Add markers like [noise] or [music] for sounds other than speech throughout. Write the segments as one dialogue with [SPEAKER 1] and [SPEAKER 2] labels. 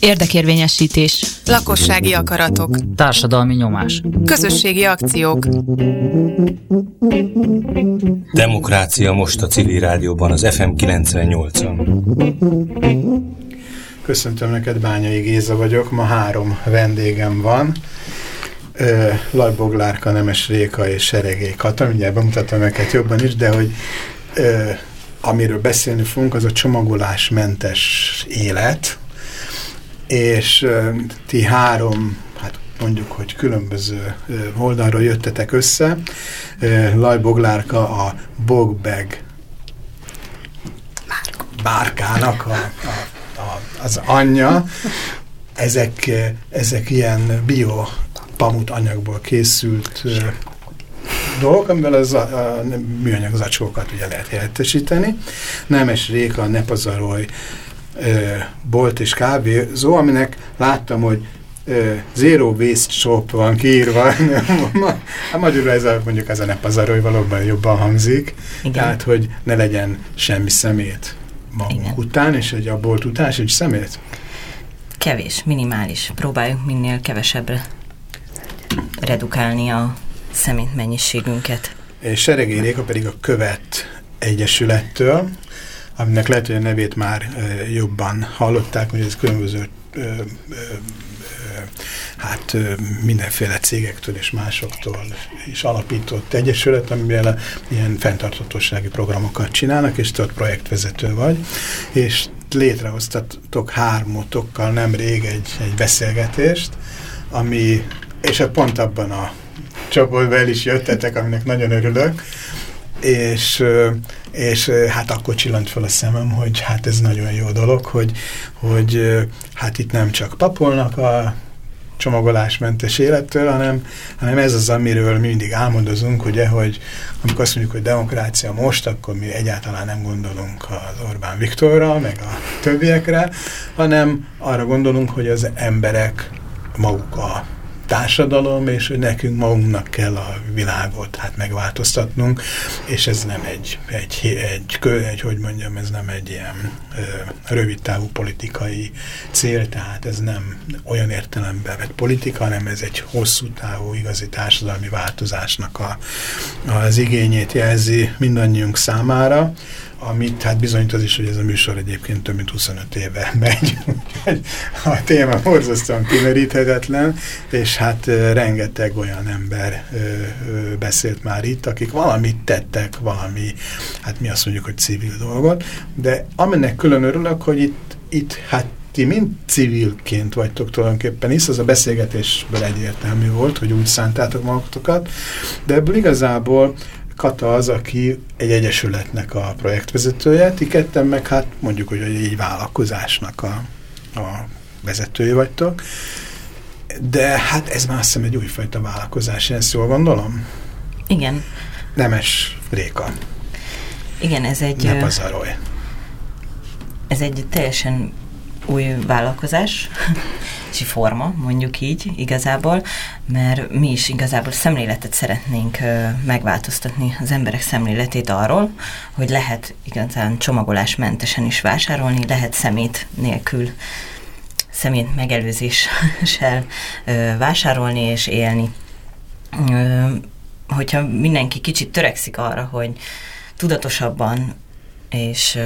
[SPEAKER 1] Érdekérvényesítés.
[SPEAKER 2] Lakossági akaratok.
[SPEAKER 3] Társadalmi nyomás.
[SPEAKER 2] Közösségi akciók.
[SPEAKER 4] Demokrácia most a civil rádióban az FM 98-on.
[SPEAKER 5] Köszöntöm neked, Bányai Géza vagyok, ma három vendégem van. Lajboglárka, Nemes Réka és Seregé Kata, mindjárt bemutatom neked jobban is, de hogy ö, amiről beszélni fogunk, az a csomagolásmentes élet, és ti három, hát mondjuk, hogy különböző oldalról jöttetek össze. Laj Boglárka a Bogbeg bárkának a, a, a, az anyja. Ezek, ezek ilyen bio pamut anyagból készült dolgok, amivel az a, a műanyag zacskókat ugye lehet helyettesíteni. Nemes Réka, ne pazarolj, bolt és kávézó, aminek láttam, hogy Zero Waste Shop van kiírva. [laughs] a magyarul ez a, mondjuk ez a ne pazarolj valóban jobban hangzik. Igen. Tehát, hogy ne legyen semmi szemét magunk Igen. után, és egy a bolt után, egy szemét.
[SPEAKER 6] Kevés, minimális. Próbáljuk minél kevesebbre redukálni a szemét mennyiségünket.
[SPEAKER 5] És Seregé Réka pedig a Követ Egyesülettől, aminek lehet, hogy a nevét már jobban hallották, hogy ez különböző hát mindenféle cégektől és másoktól is alapított egyesület, amivel ilyen fenntarthatósági programokat csinálnak, és te ott projektvezető vagy, és létrehoztatok hármotokkal nemrég egy, egy beszélgetést, ami, és pont abban a csoportban is jöttetek, aminek nagyon örülök, és, és hát akkor csillant fel a szemem, hogy hát ez nagyon jó dolog, hogy, hogy hát itt nem csak papolnak a csomagolásmentes élettől, hanem, hanem ez az, amiről mi mindig álmodozunk, ugye, hogy amikor azt mondjuk, hogy demokrácia most, akkor mi egyáltalán nem gondolunk az Orbán Viktorra, meg a többiekre, hanem arra gondolunk, hogy az emberek maguk a társadalom, és hogy nekünk magunknak kell a világot hát megváltoztatnunk, és ez nem egy, egy, egy, egy, egy hogy mondjam, ez nem egy ilyen ö, rövidtávú politikai cél, tehát ez nem olyan értelemben vett politika, hanem ez egy hosszú távú igazi társadalmi változásnak a, az igényét jelzi mindannyiunk számára, amit hát bizonyít az is, hogy ez a műsor egyébként több mint 25 éve [laughs] megy. a téma borzasztóan kimeríthetetlen, és hát rengeteg olyan ember beszélt már itt, akik valamit tettek, valami, hát mi azt mondjuk, hogy civil dolgot, de aminek külön örülök, hogy itt, itt hát ti mind civilként vagytok tulajdonképpen, hisz az a beszélgetésből egyértelmű volt, hogy úgy szántátok magatokat, de ebből igazából Kata az, aki egy egyesületnek a projektvezetője, ti ketten meg hát mondjuk, hogy egy vállalkozásnak a, a vezetője vagytok. De hát ez már azt hiszem egy újfajta vállalkozás, én ezt jól gondolom?
[SPEAKER 6] Igen.
[SPEAKER 5] Nemes Réka.
[SPEAKER 6] Igen, ez egy...
[SPEAKER 5] Ne pazarolj.
[SPEAKER 6] Ez egy teljesen új vállalkozás, és forma, mondjuk így igazából, mert mi is igazából szemléletet szeretnénk megváltoztatni az emberek szemléletét arról, hogy lehet igazán csomagolásmentesen is vásárolni, lehet szemét nélkül szemét megelőzéssel vásárolni és élni. hogyha mindenki kicsit törekszik arra, hogy tudatosabban és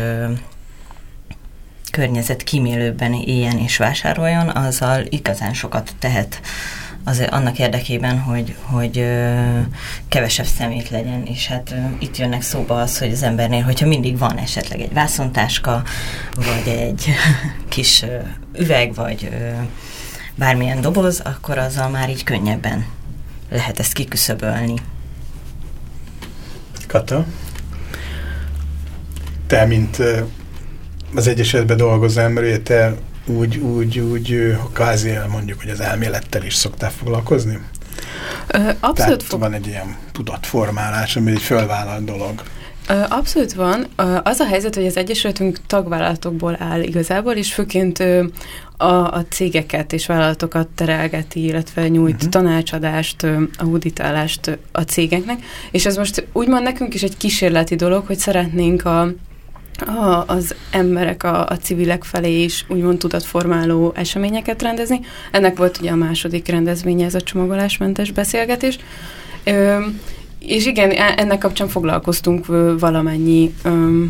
[SPEAKER 6] környezet kímélőbben éljen és vásároljon, azzal igazán sokat tehet az, annak érdekében, hogy, hogy ö, kevesebb szemét legyen, és hát ö, itt jönnek szóba az, hogy az embernél, hogyha mindig van esetleg egy vászontáska, vagy egy [laughs] kis ö, üveg, vagy ö, bármilyen doboz, akkor azzal már így könnyebben lehet ezt kiküszöbölni.
[SPEAKER 5] Kata? Te, mint az Egyesületben dolgozó ember, te úgy, úgy, úgy kázi mondjuk, hogy az elmélettel is szoktál foglalkozni?
[SPEAKER 7] Abszolút.
[SPEAKER 5] Tehát van egy ilyen tudatformálás, ami egy fölvállalt dolog.
[SPEAKER 7] Abszolút van. Az a helyzet, hogy az Egyesületünk tagvállalatokból áll igazából, és főként a, a cégeket és vállalatokat terelgeti, illetve nyújt uh-huh. tanácsadást, auditálást a cégeknek, és ez most úgymond nekünk is egy kísérleti dolog, hogy szeretnénk a a, az emberek, a, a civilek felé is úgymond tudatformáló eseményeket rendezni. Ennek volt ugye a második rendezvénye, ez a csomagolásmentes beszélgetés. Ö, és igen, e, ennek kapcsán foglalkoztunk valamennyi ö,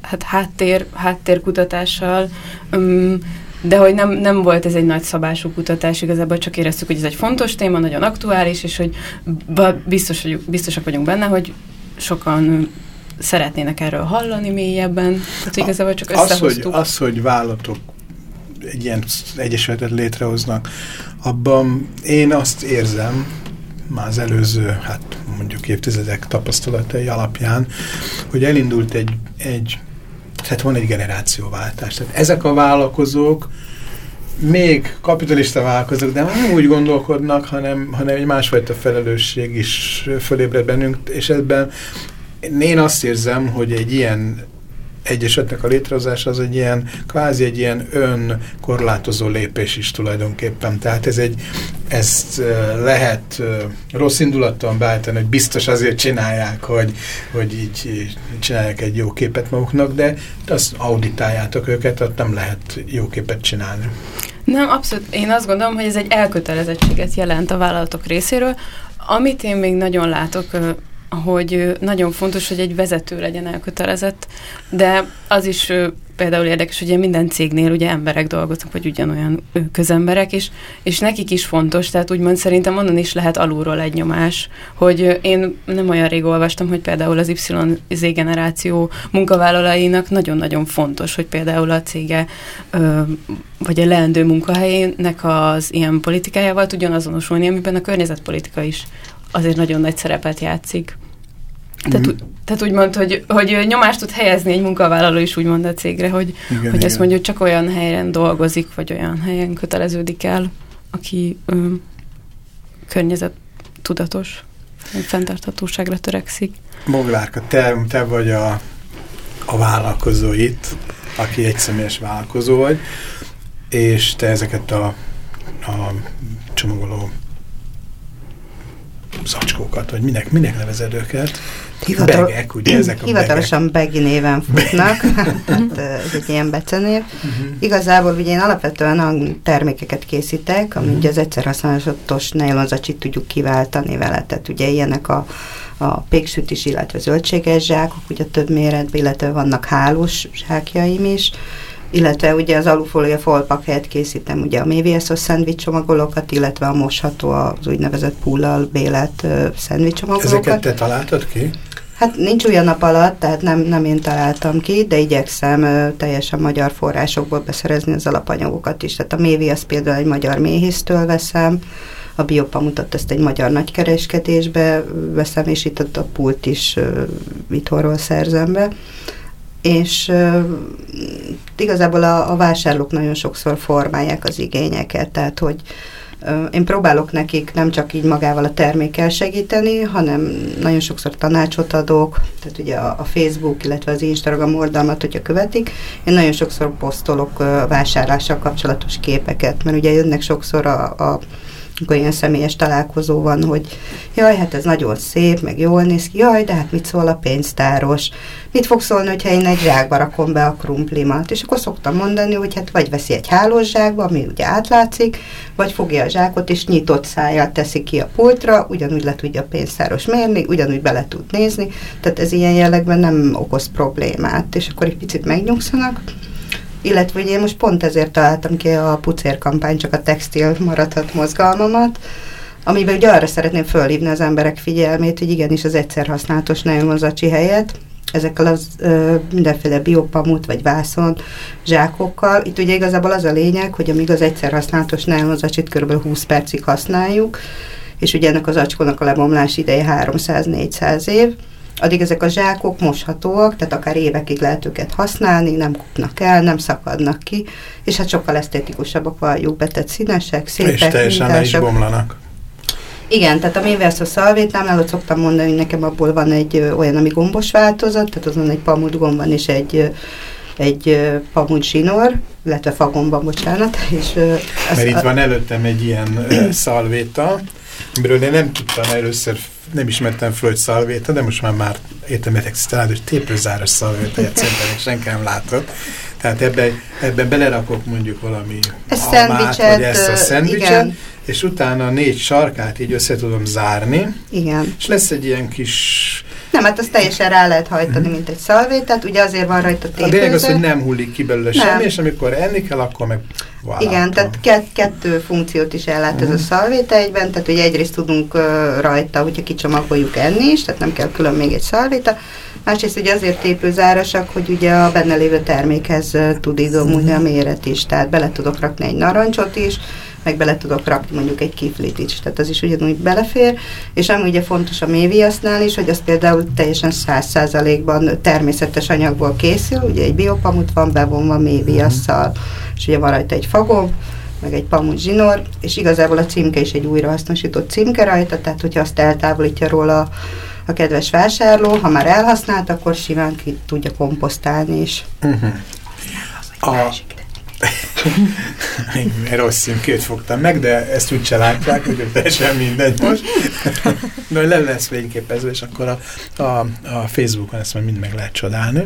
[SPEAKER 7] hát háttér, háttérkutatással, ö, de hogy nem, nem volt ez egy nagy szabású kutatás, igazából csak éreztük, hogy ez egy fontos téma, nagyon aktuális, és hogy biztos, biztosak vagyunk benne, hogy sokan szeretnének erről hallani mélyebben. Tehát igazából csak
[SPEAKER 5] az, hogy, az, hogy vállalatok egy ilyen egyesületet létrehoznak, abban én azt érzem, már az előző, hát mondjuk évtizedek tapasztalatai alapján, hogy elindult egy, egy tehát van egy generációváltás. Tehát ezek a vállalkozók még kapitalista vállalkozók, de nem úgy gondolkodnak, hanem, hanem egy másfajta felelősség is fölébred bennünk, és ebben én azt érzem, hogy egy ilyen egyesetnek a létrehozása az egy ilyen, kvázi egy ilyen önkorlátozó lépés is tulajdonképpen. Tehát ez egy, ezt lehet rossz indulattal beállítani, hogy biztos azért csinálják, hogy, hogy így csinálják egy jó képet maguknak, de azt auditáljátok őket, ott nem lehet jó képet csinálni.
[SPEAKER 7] Nem, abszolút. Én azt gondolom, hogy ez egy elkötelezettséget jelent a vállalatok részéről. Amit én még nagyon látok hogy nagyon fontos, hogy egy vezető legyen elkötelezett, de az is például érdekes, hogy minden cégnél ugye emberek dolgoznak, vagy ugyanolyan közemberek, és, és nekik is fontos, tehát úgymond szerintem onnan is lehet alulról egy nyomás, hogy én nem olyan rég olvastam, hogy például az YZ generáció munkavállalainak nagyon-nagyon fontos, hogy például a cége vagy a leendő munkahelyének az ilyen politikájával tudjon azonosulni, amiben a környezetpolitika is azért nagyon nagy szerepet játszik. Tehát, mm. tehát úgy mond, hogy, hogy nyomást tud helyezni egy munkavállaló is úgymond a cégre, hogy, igen, hogy igen. azt mondja, hogy csak olyan helyen dolgozik, vagy olyan helyen köteleződik el, aki ö, környezet tudatos, fenntarthatóságra törekszik.
[SPEAKER 5] Boglárka, te, te vagy a, a vállalkozó itt, aki egy személyes vállalkozó vagy, és te ezeket a, a csomagoló zacskókat, vagy minek, minek nevezed őket? Hivatal begek, ugye [clears throat] ezek a
[SPEAKER 1] Hivatalosan Begi néven futnak, tehát ez egy [laughs] ilyen becenév. Uh-huh. Igazából ugye én alapvetően a termékeket készítek, ami uh-huh. ugye az egyszer használatos nejlonzacsit tudjuk kiváltani vele, tehát ugye ilyenek a a péksütis, illetve zöldséges zsákok, ugye több méretben, illetve vannak hálós zsákjaim is, illetve ugye az alufólia folpak helyett készítem ugye a mévieszos szendvics csomagolókat, illetve a mosható az úgynevezett pullal bélet szendvics csomagolókat.
[SPEAKER 5] Ezeket te találtad ki?
[SPEAKER 1] Hát nincs olyan nap alatt, tehát nem, nem én találtam ki, de igyekszem ö, teljesen magyar forrásokból beszerezni az alapanyagokat is. Tehát a mévi az például egy magyar méhésztől veszem, a biopamutat ezt egy magyar nagykereskedésbe veszem, és itt a pult is ö, itthonról szerzem be és uh, igazából a, a vásárlók nagyon sokszor formálják az igényeket, tehát hogy én próbálok nekik nem csak így magával a termékkel segíteni, hanem nagyon sokszor tanácsot adok, tehát ugye a, a Facebook, illetve az Instagram oldalmat, hogyha követik, én nagyon sokszor posztolok uh, vásárlással kapcsolatos képeket, mert ugye jönnek sokszor a, a amikor ilyen személyes találkozó van, hogy jaj, hát ez nagyon szép, meg jól néz ki, jaj, de hát mit szól a pénztáros? Mit fog szólni, hogyha én egy zsákba rakom be a krumplimat? És akkor szoktam mondani, hogy hát vagy veszi egy hálós zsákba, ami ugye átlátszik, vagy fogja a zsákot és nyitott szájjal teszi ki a pultra, ugyanúgy le tudja a pénztáros mérni, ugyanúgy bele tud nézni, tehát ez ilyen jellegben nem okoz problémát, és akkor egy picit megnyugszanak, illetve ugye én most pont ezért találtam ki a pucér kampány, csak a textil maradhat mozgalmamat, amiben ugye arra szeretném fölhívni az emberek figyelmét, hogy igenis az egyszer használatos nejlonzacsi helyet, ezekkel az ö, mindenféle biopamut vagy vászon zsákokkal. Itt ugye igazából az a lényeg, hogy amíg az egyszer használatos nejlonzacsit kb. 20 percig használjuk, és ugye ennek az acskónak a lebomlás ideje 300-400 év, addig ezek a zsákok moshatóak, tehát akár évekig lehet őket használni, nem kupnak el, nem szakadnak ki, és hát sokkal esztétikusabbak valljuk be, tehát színesek, szépek,
[SPEAKER 5] És teljesen le is bomlanak.
[SPEAKER 1] Igen, tehát a Méverso szalvétnámnál ott szoktam mondani, hogy nekem abból van egy ö, olyan, ami gombos változat, tehát azon egy pamut gomb van, és egy ö, egy pamut zsinór, illetve fagomban, bocsánat. [laughs] És,
[SPEAKER 5] Mert itt van előttem egy ilyen szalvéta, amiről én nem tudtam először, nem ismertem föl, hogy szalvéta, de most már már értemetek tisztelát, hogy tépőzáros szalvétáját szerintem senki nem látott. Tehát ebben, ebben belerakok mondjuk valami
[SPEAKER 1] Ez
[SPEAKER 5] almát, vagy ezt a szendvicset,
[SPEAKER 1] igen.
[SPEAKER 5] és utána négy sarkát így össze tudom zárni,
[SPEAKER 1] Igen.
[SPEAKER 5] és lesz egy ilyen kis...
[SPEAKER 1] Nem, hát azt teljesen rá lehet hajtani, mint egy szalvétát, ugye azért van rajta
[SPEAKER 5] A lényeg az,
[SPEAKER 1] tépőző.
[SPEAKER 5] hogy nem hullik ki belőle
[SPEAKER 1] Nem.
[SPEAKER 5] semmi, és amikor enni kell, akkor meg voilà,
[SPEAKER 1] Igen, tehát kett, kettő funkciót is ellát ez a szalvéta egyben, tehát ugye egyrészt tudunk ö, rajta, hogyha kicsomagoljuk enni is, tehát nem kell külön még egy szalvéta, másrészt ugye azért tépőzárasak, hogy ugye a benne lévő termékhez ö, tud idomulni a méret is, tehát bele tudok rakni egy narancsot is, meg bele tudok rakni mondjuk egy kiflit is, tehát az is ugyanúgy belefér, és ami ugye fontos a méviasznál is, hogy az például teljesen száz százalékban természetes anyagból készül, ugye egy biopamut van bevonva méviasszal, és ugye van rajta egy fagom, meg egy pamut zsinór, és igazából a címke is egy újrahasznosított címke rajta, tehát hogyha azt eltávolítja róla a kedves vásárló, ha már elhasznált, akkor simán ki tudja komposztálni is.
[SPEAKER 5] A... Én rossz színkét fogtam meg, de ezt úgy se látják, hogy teljesen mindegy most. De le lesz fényképezve, és akkor a, a, a Facebookon ezt majd mind meg lehet csodálni.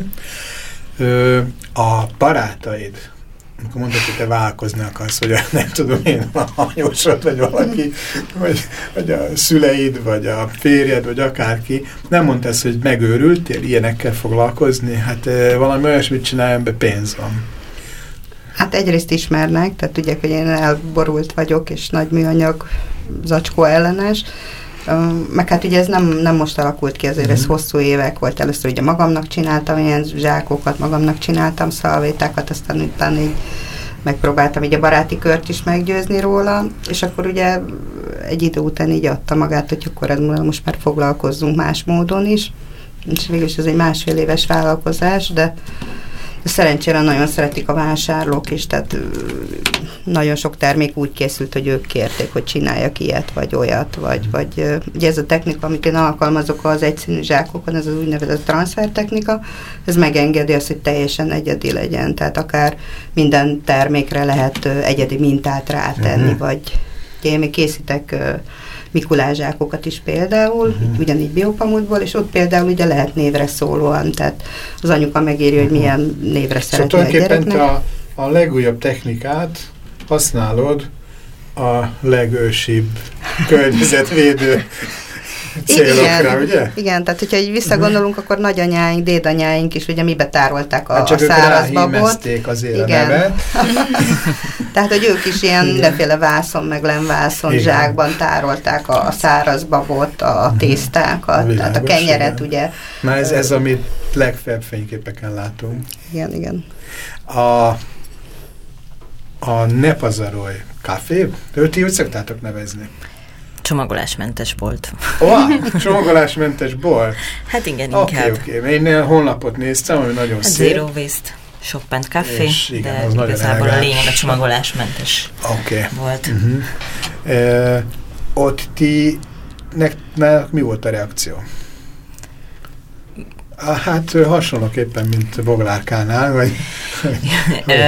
[SPEAKER 5] Ö, a barátaid, amikor mondtad, hogy te vállalkozni akarsz, a, [laughs] nem tudom én, a anyósod, vagy valaki, vagy, vagy a szüleid, vagy a férjed, vagy akárki, nem mondtad, hogy megőrültél ilyenekkel foglalkozni, hát valami olyasmit csinálj, amiben pénz van.
[SPEAKER 1] Hát egyrészt ismernek, tehát tudják, hogy én elborult vagyok, és nagy műanyag zacskó ellenes, meg hát ugye ez nem, nem most alakult ki, azért ez
[SPEAKER 5] Mhm.
[SPEAKER 1] hosszú évek volt. Először ugye magamnak csináltam ilyen zsákokat, magamnak csináltam szalvétákat, aztán utána így megpróbáltam így a baráti kört is meggyőzni róla, és akkor ugye egy idő után így adta magát, hogy akkor ezzel most már foglalkozzunk más módon is. És végül is ez egy másfél éves vállalkozás, de szerencsére nagyon szeretik a vásárlók is, tehát nagyon sok termék úgy készült, hogy ők kérték, hogy csináljak ilyet, vagy olyat, vagy, vagy ö, ugye ez a technika, amit én alkalmazok az egyszínű zsákokon, ez az úgynevezett transfer technika, ez megengedi azt, hogy teljesen egyedi legyen, tehát akár minden termékre lehet egyedi mintát rátenni,
[SPEAKER 5] Mhm.
[SPEAKER 1] uh-huh. vagy én még készítek mikulázsákokat is például,
[SPEAKER 5] Mhm.
[SPEAKER 1] uh-huh. ugyanígy biopamutból, és ott például ugye lehet névre szólóan, tehát az anyuka megéri, hogy milyen névre
[SPEAKER 5] Szóval
[SPEAKER 1] szeretné a gyereknek.
[SPEAKER 5] a, a legújabb technikát használod a legősibb környezetvédő [laughs] célokra, ugye?
[SPEAKER 1] Igen, tehát hogyha így visszagondolunk, akkor nagyanyáink, dédanyáink is ugye mibe tárolták a,
[SPEAKER 5] Hát
[SPEAKER 1] a
[SPEAKER 5] csak ők
[SPEAKER 1] száraz babot.
[SPEAKER 5] azért
[SPEAKER 1] Igen.
[SPEAKER 5] a nevet. [laughs]
[SPEAKER 1] Tehát, hogy ők is ilyen
[SPEAKER 5] Igen.
[SPEAKER 1] mindenféle vászon, meg lemvászon
[SPEAKER 5] Igen.
[SPEAKER 1] zsákban tárolták a, a száraz babot, a tésztákat, tehát a
[SPEAKER 5] Világos,
[SPEAKER 1] kenyeret,
[SPEAKER 5] igen.
[SPEAKER 1] ugye.
[SPEAKER 5] Na ez, ez amit legfeljebb fényképeken látunk.
[SPEAKER 1] Igen, igen.
[SPEAKER 5] A, a Ne pazarolj café, őt ti úgy szoktátok nevezni?
[SPEAKER 6] Csomagolásmentes volt.
[SPEAKER 5] Ó, [laughs] csomagolásmentes bor.
[SPEAKER 6] Hát igen,
[SPEAKER 5] Oké,
[SPEAKER 6] inkább.
[SPEAKER 5] oké. Okay, Én a honlapot néztem, ami nagyon
[SPEAKER 6] Hát
[SPEAKER 5] szép.
[SPEAKER 6] Zero Waste Shop and Café,
[SPEAKER 5] És igen,
[SPEAKER 6] de
[SPEAKER 5] az
[SPEAKER 6] igazából a lényeg a csomagolásmentes.
[SPEAKER 5] Okay.
[SPEAKER 6] volt.
[SPEAKER 5] Uh-huh. E, ott ti, nek, náluk mi volt a reakció? Hát hasonlóképpen, mint Boglárkánál, vagy...
[SPEAKER 6] Ö,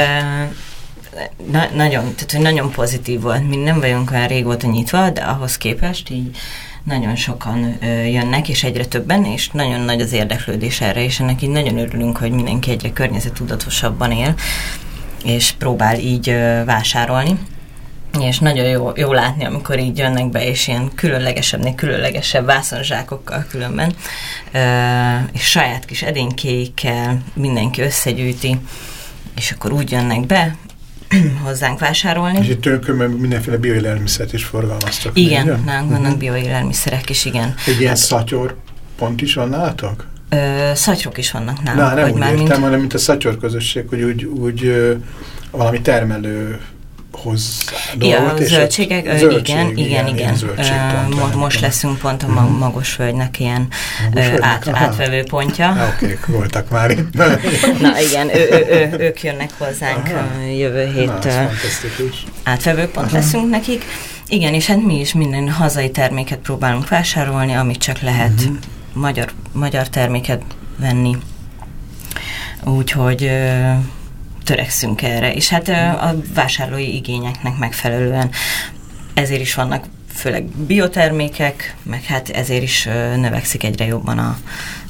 [SPEAKER 6] na, nagyon, tehát, hogy nagyon pozitív volt. Mi nem vagyunk olyan régóta nyitva, de ahhoz képest így nagyon sokan ö, jönnek, és egyre többen, és nagyon nagy az érdeklődés erre, és ennek így nagyon örülünk, hogy mindenki egyre környezetudatosabban él, és próbál így ö, vásárolni. És nagyon jó, jó látni, amikor így jönnek be, és ilyen különlegesebbnél különlegesebb vászonzsákokkal különben, ö, és saját kis edénykéikkel mindenki összegyűjti, és akkor úgy jönnek be hozzánk vásárolni.
[SPEAKER 5] És itt tőkön mindenféle bioélelmiszert is forgalmaztok.
[SPEAKER 6] Igen,
[SPEAKER 5] ugye?
[SPEAKER 6] nálunk vannak bioélelmiszerek is, igen.
[SPEAKER 5] Egy ilyen szatyor pont is van nálatok?
[SPEAKER 6] Ö, szatyrok is vannak nálunk.
[SPEAKER 5] Na, nem úgy
[SPEAKER 6] már
[SPEAKER 5] értem,
[SPEAKER 6] mint,
[SPEAKER 5] hanem mint a szatyor közösség, hogy úgy, úgy ö, valami termelő hoz
[SPEAKER 6] Ja,
[SPEAKER 5] dolgot.
[SPEAKER 6] a
[SPEAKER 5] és
[SPEAKER 6] zöldségek,
[SPEAKER 5] zöldség,
[SPEAKER 6] igen, igen, igen.
[SPEAKER 5] pont
[SPEAKER 6] mo- most leszünk pont a ma-
[SPEAKER 5] Mhm.
[SPEAKER 6] Magosvölgynek ilyen
[SPEAKER 5] Magosvölgynek?
[SPEAKER 6] át,
[SPEAKER 5] Aha.
[SPEAKER 6] pontja.
[SPEAKER 5] Oké, okay, voltak már itt. [laughs]
[SPEAKER 6] Na igen, ő, ő, ő, ők jönnek hozzánk
[SPEAKER 5] Aha.
[SPEAKER 6] jövő
[SPEAKER 5] Na,
[SPEAKER 6] héttől.
[SPEAKER 5] fantasztikus.
[SPEAKER 6] átvevő pont
[SPEAKER 5] Aha.
[SPEAKER 6] leszünk nekik. Igen, és hát mi is minden hazai terméket próbálunk vásárolni, amit csak lehet
[SPEAKER 5] Mhm.
[SPEAKER 6] uh-huh. magyar, magyar terméket venni. Úgyhogy törekszünk erre. És hát ö, a vásárlói igényeknek megfelelően ezért is vannak főleg biotermékek, meg hát ezért is növekszik egyre jobban a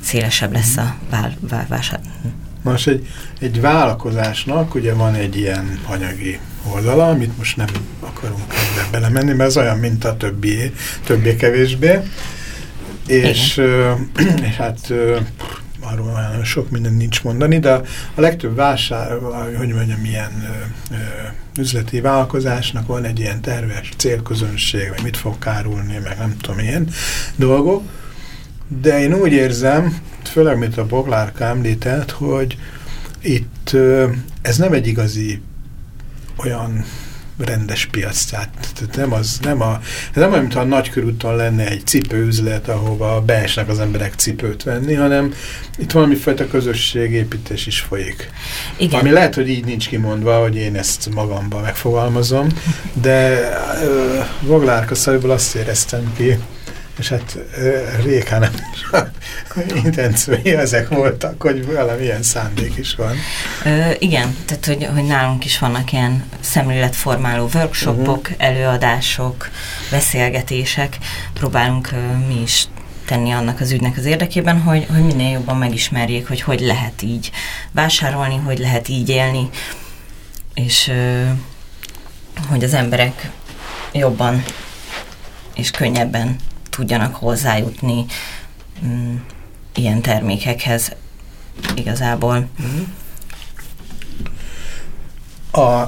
[SPEAKER 6] szélesebb lesz a vál, vál, vásár.
[SPEAKER 5] Most egy, egy vállalkozásnak ugye van egy ilyen anyagi oldala, amit most nem akarunk ebbe belemenni, mert ez olyan, mint a többi, többé-kevésbé. És, [clears throat] és hát arról nagyon sok minden nincs mondani, de a legtöbb vásár, hogy mondjam, milyen ö, ö, üzleti vállalkozásnak van egy ilyen terves célközönség, vagy mit fog kárulni, meg nem tudom, ilyen dolgok. De én úgy érzem, főleg, mint a Boglárka említett, hogy itt ö, ez nem egy igazi olyan rendes piac, tehát, tehát nem az, nem a, nem olyan, mintha a nagykörúton lenne egy cipőüzlet, ahova beesnek az emberek cipőt venni, hanem itt valamifajta közösségépítés is folyik. Igen. Ami lehet, hogy így nincs kimondva, hogy én ezt magamban megfogalmazom, de uh, Voglárka szajból azt éreztem ki, és hát Rékának [laughs] intenciói ezek voltak, hogy valamilyen szándék is van.
[SPEAKER 6] Ö, igen, tehát hogy, hogy nálunk is vannak ilyen szemléletformáló workshopok, uh -huh. előadások, beszélgetések. Próbálunk ö, mi is tenni annak az ügynek az érdekében, hogy, hogy minél jobban megismerjék, hogy hogy lehet így vásárolni, hogy lehet így élni, és ö, hogy az emberek jobban és könnyebben tudjanak hozzájutni mm, ilyen termékekhez igazából.
[SPEAKER 5] A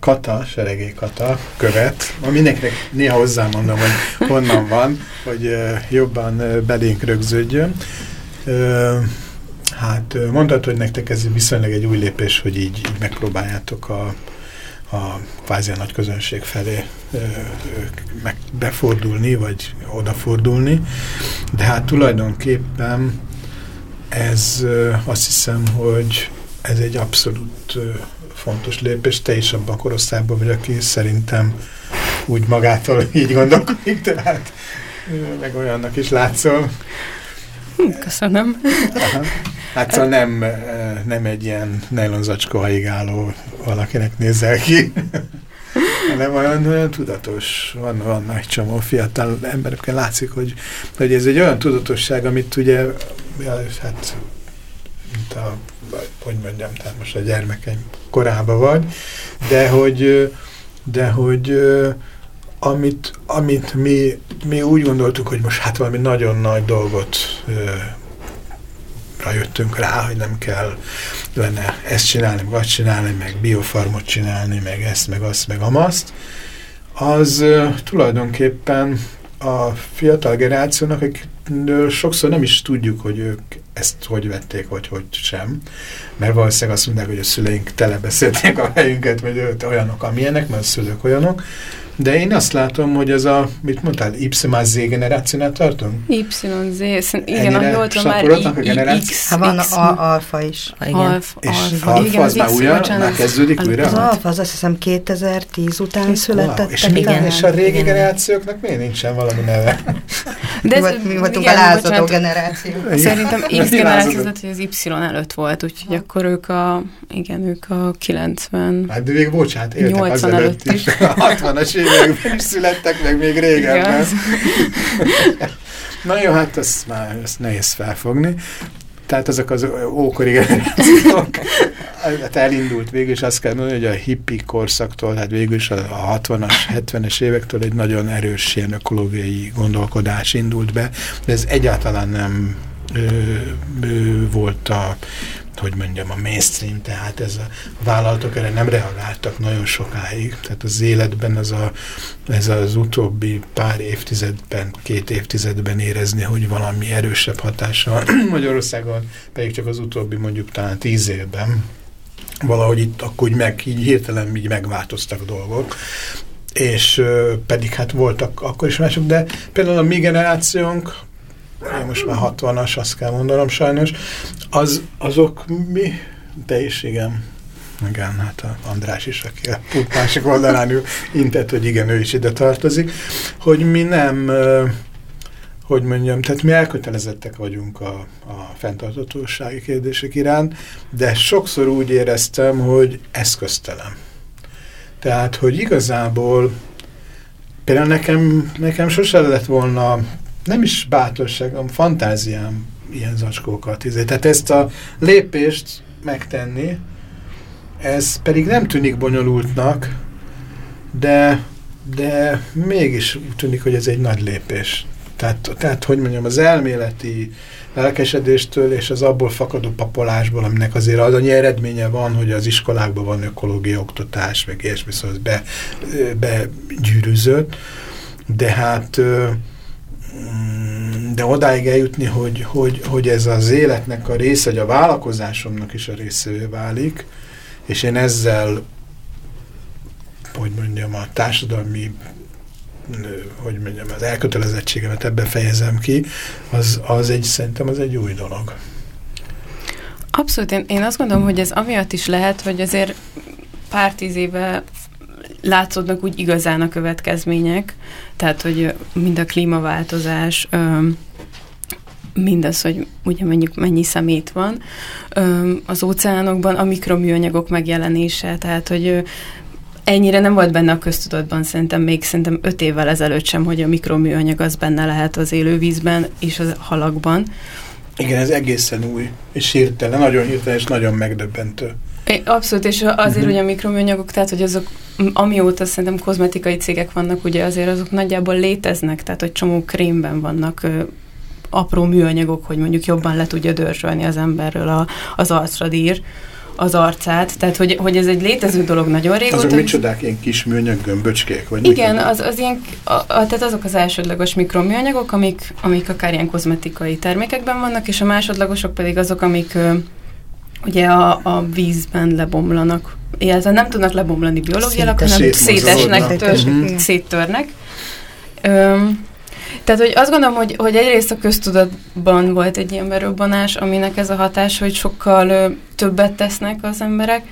[SPEAKER 5] kata, seregé kata, követ, ma mindenkinek néha hozzámondom, hogy honnan van, hogy jobban belénk rögződjön. Hát mondhatod, hogy nektek ez viszonylag egy új lépés, hogy így, így megpróbáljátok a a kvázi a nagy közönség felé meg befordulni, vagy odafordulni. De hát tulajdonképpen ez azt hiszem, hogy ez egy abszolút fontos lépés. Te is abban a korosztályban vagy, aki szerintem úgy magától így gondolkodik, tehát meg olyannak is látszol. [laughs]
[SPEAKER 7] Köszönöm.
[SPEAKER 5] Hát szóval nem, nem egy ilyen nejlonzacska haigáló valakinek nézel ki, [laughs] hanem olyan, olyan tudatos, van, van nagy csomó fiatal emberekkel látszik, hogy, hogy ez egy olyan tudatosság, amit ugye, hát, mint a, hogy mondjam, tehát most a gyermekeim korába vagy, de hogy, de hogy amit, amit mi, mi úgy gondoltuk, hogy most hát valami nagyon nagy dolgot jöttünk rá, hogy nem kell lenne ezt csinálni, meg azt csinálni, meg biofarmot csinálni, meg ezt, meg azt, meg amaszt, az uh, tulajdonképpen a fiatal generációnak, akikről sokszor nem is tudjuk, hogy ők ezt hogy vették, vagy hogy sem. Mert valószínűleg azt mondják, hogy a szüleink telebeszélték a helyünket, vagy olyanok, amilyenek, mert a szülők olyanok. De én azt látom, hogy ez a, mit mondtál, Y-Z generációnál tartunk?
[SPEAKER 7] YZ, igen, ahogy van már
[SPEAKER 1] a X. Hát van a alfa is.
[SPEAKER 5] Alfa, és alfa, alfa igen, az, az már újra, már kezdődik újra?
[SPEAKER 1] Az alfa, az azt hiszem 2010 után született.
[SPEAKER 5] És, igen, és a régi igen. generációknak miért nincsen valami neve?
[SPEAKER 1] De ez, mi, voltunk a lázadó generáció.
[SPEAKER 7] Szerintem X generáció az, hogy az Y előtt volt, úgyhogy akkor ők a, igen, ők a 90.
[SPEAKER 5] Hát de még bocsánat, éltek az előtt is. 60-as [laughs] években is születtek, meg még régebben. [laughs] Na jó, hát ezt már ezt nehéz felfogni. Tehát ezek az ókori generációk, hát elindult végül, és azt kell mondani, hogy a hippi korszaktól, hát végül is a 60-as, 70-es évektől egy nagyon erős ilyen ökológiai gondolkodás indult be, de ez egyáltalán nem ö, ö, volt a hogy mondjam, a mainstream, tehát ez a vállalatok erre nem reagáltak nagyon sokáig. Tehát az életben ez, a, ez az utóbbi pár évtizedben, két évtizedben érezni, hogy valami erősebb hatása [clears throat] Magyarországon, pedig csak az utóbbi mondjuk talán tíz évben valahogy itt akkor meg, így hirtelen így megváltoztak dolgok, és pedig hát voltak akkor is mások, de például a mi generációnk, én most már 60-as, azt kell mondanom sajnos, az, azok mi? De is, igen. Igen, hát a András is, aki a pult másik oldalán ül, intett, hogy igen, ő is ide tartozik, hogy mi nem, hogy mondjam, tehát mi elkötelezettek vagyunk a, a fenntartatósági kérdések iránt, de sokszor úgy éreztem, hogy eszköztelem. Tehát, hogy igazából például nekem, nekem sose lett volna, nem is bátorságom, fantáziám ilyen zacskókat. Izé. Tehát ezt a lépést megtenni, ez pedig nem tűnik bonyolultnak, de, de mégis tűnik, hogy ez egy nagy lépés. Tehát, tehát, hogy mondjam, az elméleti lelkesedéstől és az abból fakadó papolásból, aminek azért az annyi eredménye van, hogy az iskolákban van ökológia oktatás, meg ilyesmi, szóval ez be, begyűrűzött, de hát de odáig eljutni, hogy, hogy, hogy ez az életnek a része, hogy a vállalkozásomnak is a részévé válik, és én ezzel, hogy mondjam, a társadalmi hogy mondjam, az elkötelezettségemet ebben fejezem ki, az, az egy, szerintem az egy új dolog.
[SPEAKER 7] Abszolút, én, én azt gondolom, hogy ez amiatt is lehet, hogy azért pár tíz éve látszódnak úgy igazán a következmények, tehát, hogy mind a klímaváltozás, mindaz, hogy ugye mondjuk mennyi szemét van az óceánokban, a mikroműanyagok megjelenése, tehát, hogy ennyire nem volt benne a köztudatban, szerintem még szerintem öt évvel ezelőtt sem, hogy a mikroműanyag az benne lehet az élővízben és a halakban.
[SPEAKER 5] Igen, ez egészen új, és hirtelen, nagyon hirtelen, és nagyon megdöbbentő.
[SPEAKER 7] Abszolút, és azért, uh-huh. hogy a mikroműanyagok, tehát hogy azok, amióta szerintem kozmetikai cégek vannak, ugye azért azok nagyjából léteznek, tehát hogy csomó krémben vannak ö, apró műanyagok, hogy mondjuk jobban le tudja dörzsölni az emberről a, az arcradír az arcát, tehát hogy, hogy ez egy létező dolog nagyon régóta.
[SPEAKER 5] Azok micsodák, ilyen kis műanyag gömböcskék? Vagy
[SPEAKER 7] Igen, az, az ilyen, a, a, tehát azok az elsődleges mikroműanyagok, amik, amik akár ilyen kozmetikai termékekben vannak, és a másodlagosok pedig azok, amik ugye a, a vízben lebomlanak. Illetve nem tudnak lebomlani biológiailag, hanem szétesnek, tör, mhm. széttörnek. Öm, tehát, hogy azt gondolom, hogy, hogy egyrészt a köztudatban volt egy ilyen berobbanás, aminek ez a hatás, hogy sokkal ö, többet tesznek az emberek.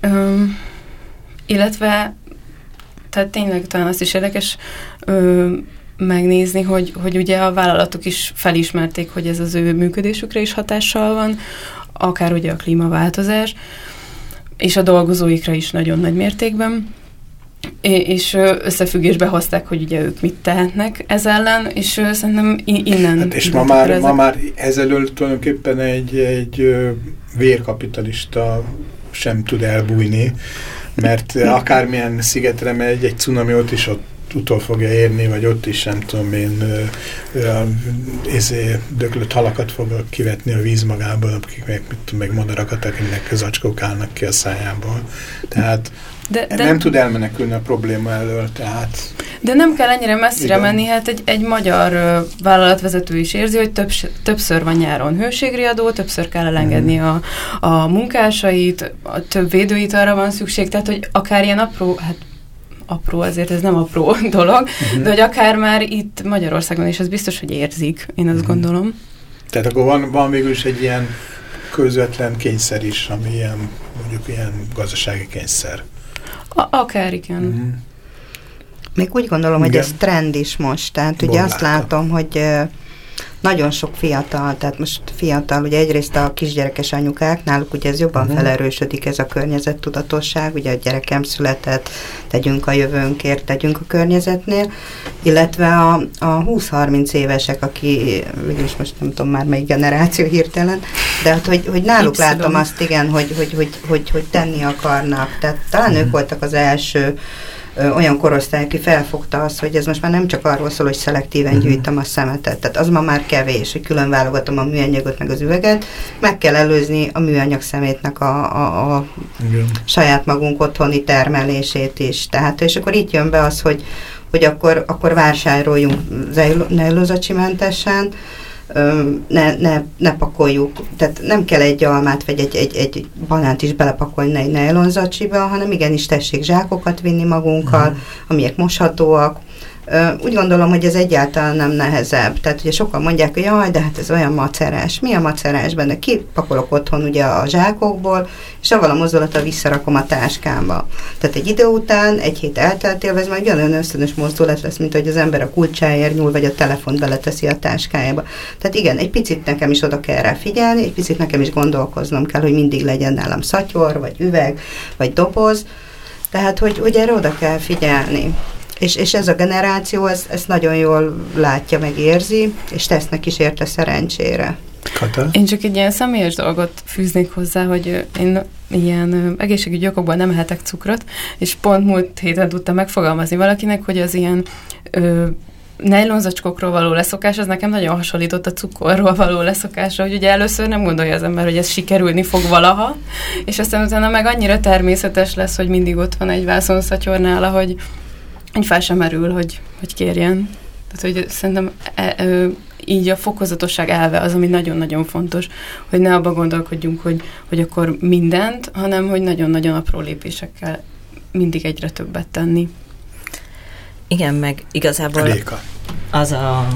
[SPEAKER 7] Öm, illetve, tehát tényleg talán azt is érdekes ö, megnézni, hogy, hogy ugye a vállalatok is felismerték, hogy ez az ő működésükre is hatással van, akár ugye a klímaváltozás, és a dolgozóikra is nagyon nagy mértékben. És összefüggésbe hozták, hogy ugye ők mit tehetnek ez ellen, és szerintem innen...
[SPEAKER 5] Hát és ma már, ezek... ma már ezelől tulajdonképpen egy, egy vérkapitalista sem tud elbújni, mert akármilyen szigetre megy, egy cunami ott is ott utol fogja érni, vagy ott is, nem tudom én, ezé, döklött halakat fog kivetni a víz magából, akik meg, mit tudom, meg madarakat, akiknek zacskók állnak ki a szájából. Tehát de, de, nem tud elmenekülni a probléma elől, tehát...
[SPEAKER 7] De nem kell ennyire messzire igen. menni, hát egy, egy magyar uh, vállalatvezető is érzi, hogy több, többször van nyáron hőségriadó, többször kell elengedni mm. a, a munkásait, a több védőit arra van szükség, tehát hogy akár ilyen apró, hát apró, azért ez nem apró [laughs] dolog, uh-huh. de hogy akár már itt Magyarországon is, az biztos, hogy érzik, én azt uh-huh. gondolom.
[SPEAKER 5] Tehát akkor van, van végül is egy ilyen közvetlen kényszer is, ami ilyen, mondjuk ilyen gazdasági kényszer.
[SPEAKER 7] A- akár igen. Uh-huh.
[SPEAKER 1] Még úgy gondolom, igen. hogy ez trend is most, tehát Bon ugye azt látom, hogy nagyon sok fiatal, tehát most fiatal, ugye egyrészt a kisgyerekes anyukák, náluk ugye ez jobban uh-huh. felerősödik ez a környezettudatosság, ugye a gyerekem született, tegyünk a jövőnkért, tegyünk a környezetnél, illetve a, a 20-30 évesek, aki, is most nem tudom már melyik generáció hirtelen, de hát, hogy, hogy náluk y. látom azt, igen, hogy, hogy, hogy, hogy, hogy tenni akarnak, tehát talán uh-huh. ők voltak az első olyan korosztály, aki felfogta azt, hogy ez most már nem csak arról szól, hogy szelektíven uh-huh. gyűjtöm a szemetet, tehát az ma már kevés, hogy külön válogatom a műanyagot meg az üveget, meg kell előzni a műanyag szemétnek a, a, a saját magunk otthoni termelését is. Tehát, és akkor itt jön be az, hogy, hogy akkor, akkor vásároljunk nejlózacsimentesen, ne, ne, ne pakoljuk, tehát nem kell egy almát vagy egy, egy, egy banánt is belepakolni egy nejlonzacsiba, hanem igenis tessék zsákokat vinni magunkkal, uh-huh. amelyek moshatóak, úgy gondolom, hogy ez egyáltalán nem nehezebb. Tehát ugye sokan mondják, hogy jaj, de hát ez olyan macerás. Mi a macerás benne? Kipakolok otthon ugye a zsákokból, és avval a mozdulata visszarakom a táskámba. Tehát egy idő után, egy hét elteltél, ez majd olyan ösztönös mozdulat lesz, mint hogy az ember a kulcsáért nyúl, vagy a telefont beleteszi a táskájába. Tehát igen, egy picit nekem is oda kell rá figyelni, egy picit nekem is gondolkoznom kell, hogy mindig legyen nálam szatyor, vagy üveg, vagy doboz. Tehát, hogy, hogy erre oda kell figyelni. És, és ez a generáció ez, ezt nagyon jól látja, meg érzi, és tesznek is érte szerencsére.
[SPEAKER 5] Kata?
[SPEAKER 7] Én csak egy ilyen személyes dolgot fűznék hozzá, hogy én ilyen egészségügyi okokból nem ehetek cukrot, és pont múlt héten tudtam megfogalmazni valakinek, hogy az ilyen ö, nejlonzacskókról való leszokás, az nekem nagyon hasonlított a cukorról való leszokásra, hogy ugye először nem gondolja az ember, hogy ez sikerülni fog valaha, és aztán utána meg annyira természetes lesz, hogy mindig ott van egy vászonszatyornál, hogy, hogy fel sem merül, hogy, hogy kérjen. Tehát, hogy szerintem e, e, így a fokozatosság elve az, ami nagyon-nagyon fontos, hogy ne abba gondolkodjunk, hogy, hogy akkor mindent, hanem hogy nagyon-nagyon apró lépésekkel mindig egyre többet tenni.
[SPEAKER 6] Igen, meg igazából
[SPEAKER 5] Réka.
[SPEAKER 6] az a,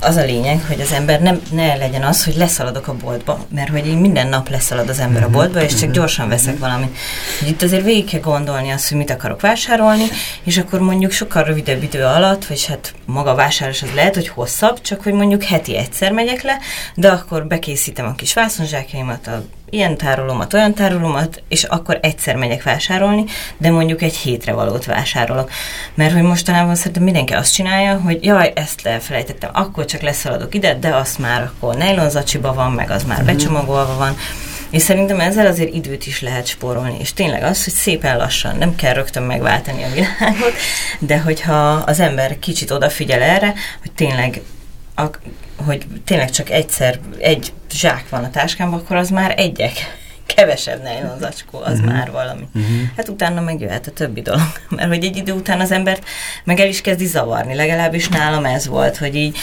[SPEAKER 6] az a lényeg, hogy az ember nem, ne legyen az, hogy leszaladok a boltba, mert hogy így minden nap leszalad az ember a boltba, és csak gyorsan veszek valamit. Hogy itt azért végig kell gondolni azt, hogy mit akarok vásárolni, és akkor mondjuk sokkal rövidebb idő alatt, vagy hát maga a vásárlás az lehet, hogy hosszabb, csak hogy mondjuk heti egyszer megyek le, de akkor bekészítem a kis vászonzsákjaimat, a ilyen tárolómat, olyan tárolómat, és akkor egyszer megyek vásárolni, de mondjuk egy hétre valót vásárolok. Mert hogy mostanában szerintem mindenki azt csinálja, hogy jaj, ezt lefelejtettem, akkor csak leszaladok ide, de azt már akkor nejlonzacsiba van, meg az már becsomagolva van. És szerintem ezzel azért időt is lehet spórolni, és tényleg az, hogy szépen lassan, nem kell rögtön megváltani a világot, de hogyha az ember kicsit odafigyel erre, hogy tényleg a, hogy tényleg csak egyszer egy zsák van a táskámban, akkor az már egyek. Kevesebb nylon zacskó, az uh-huh. már valami. Uh-huh. Hát utána meg jöhet a többi dolog. [laughs] Mert hogy egy idő után az embert meg el is kezdi zavarni. Legalábbis nálam ez volt, hogy így,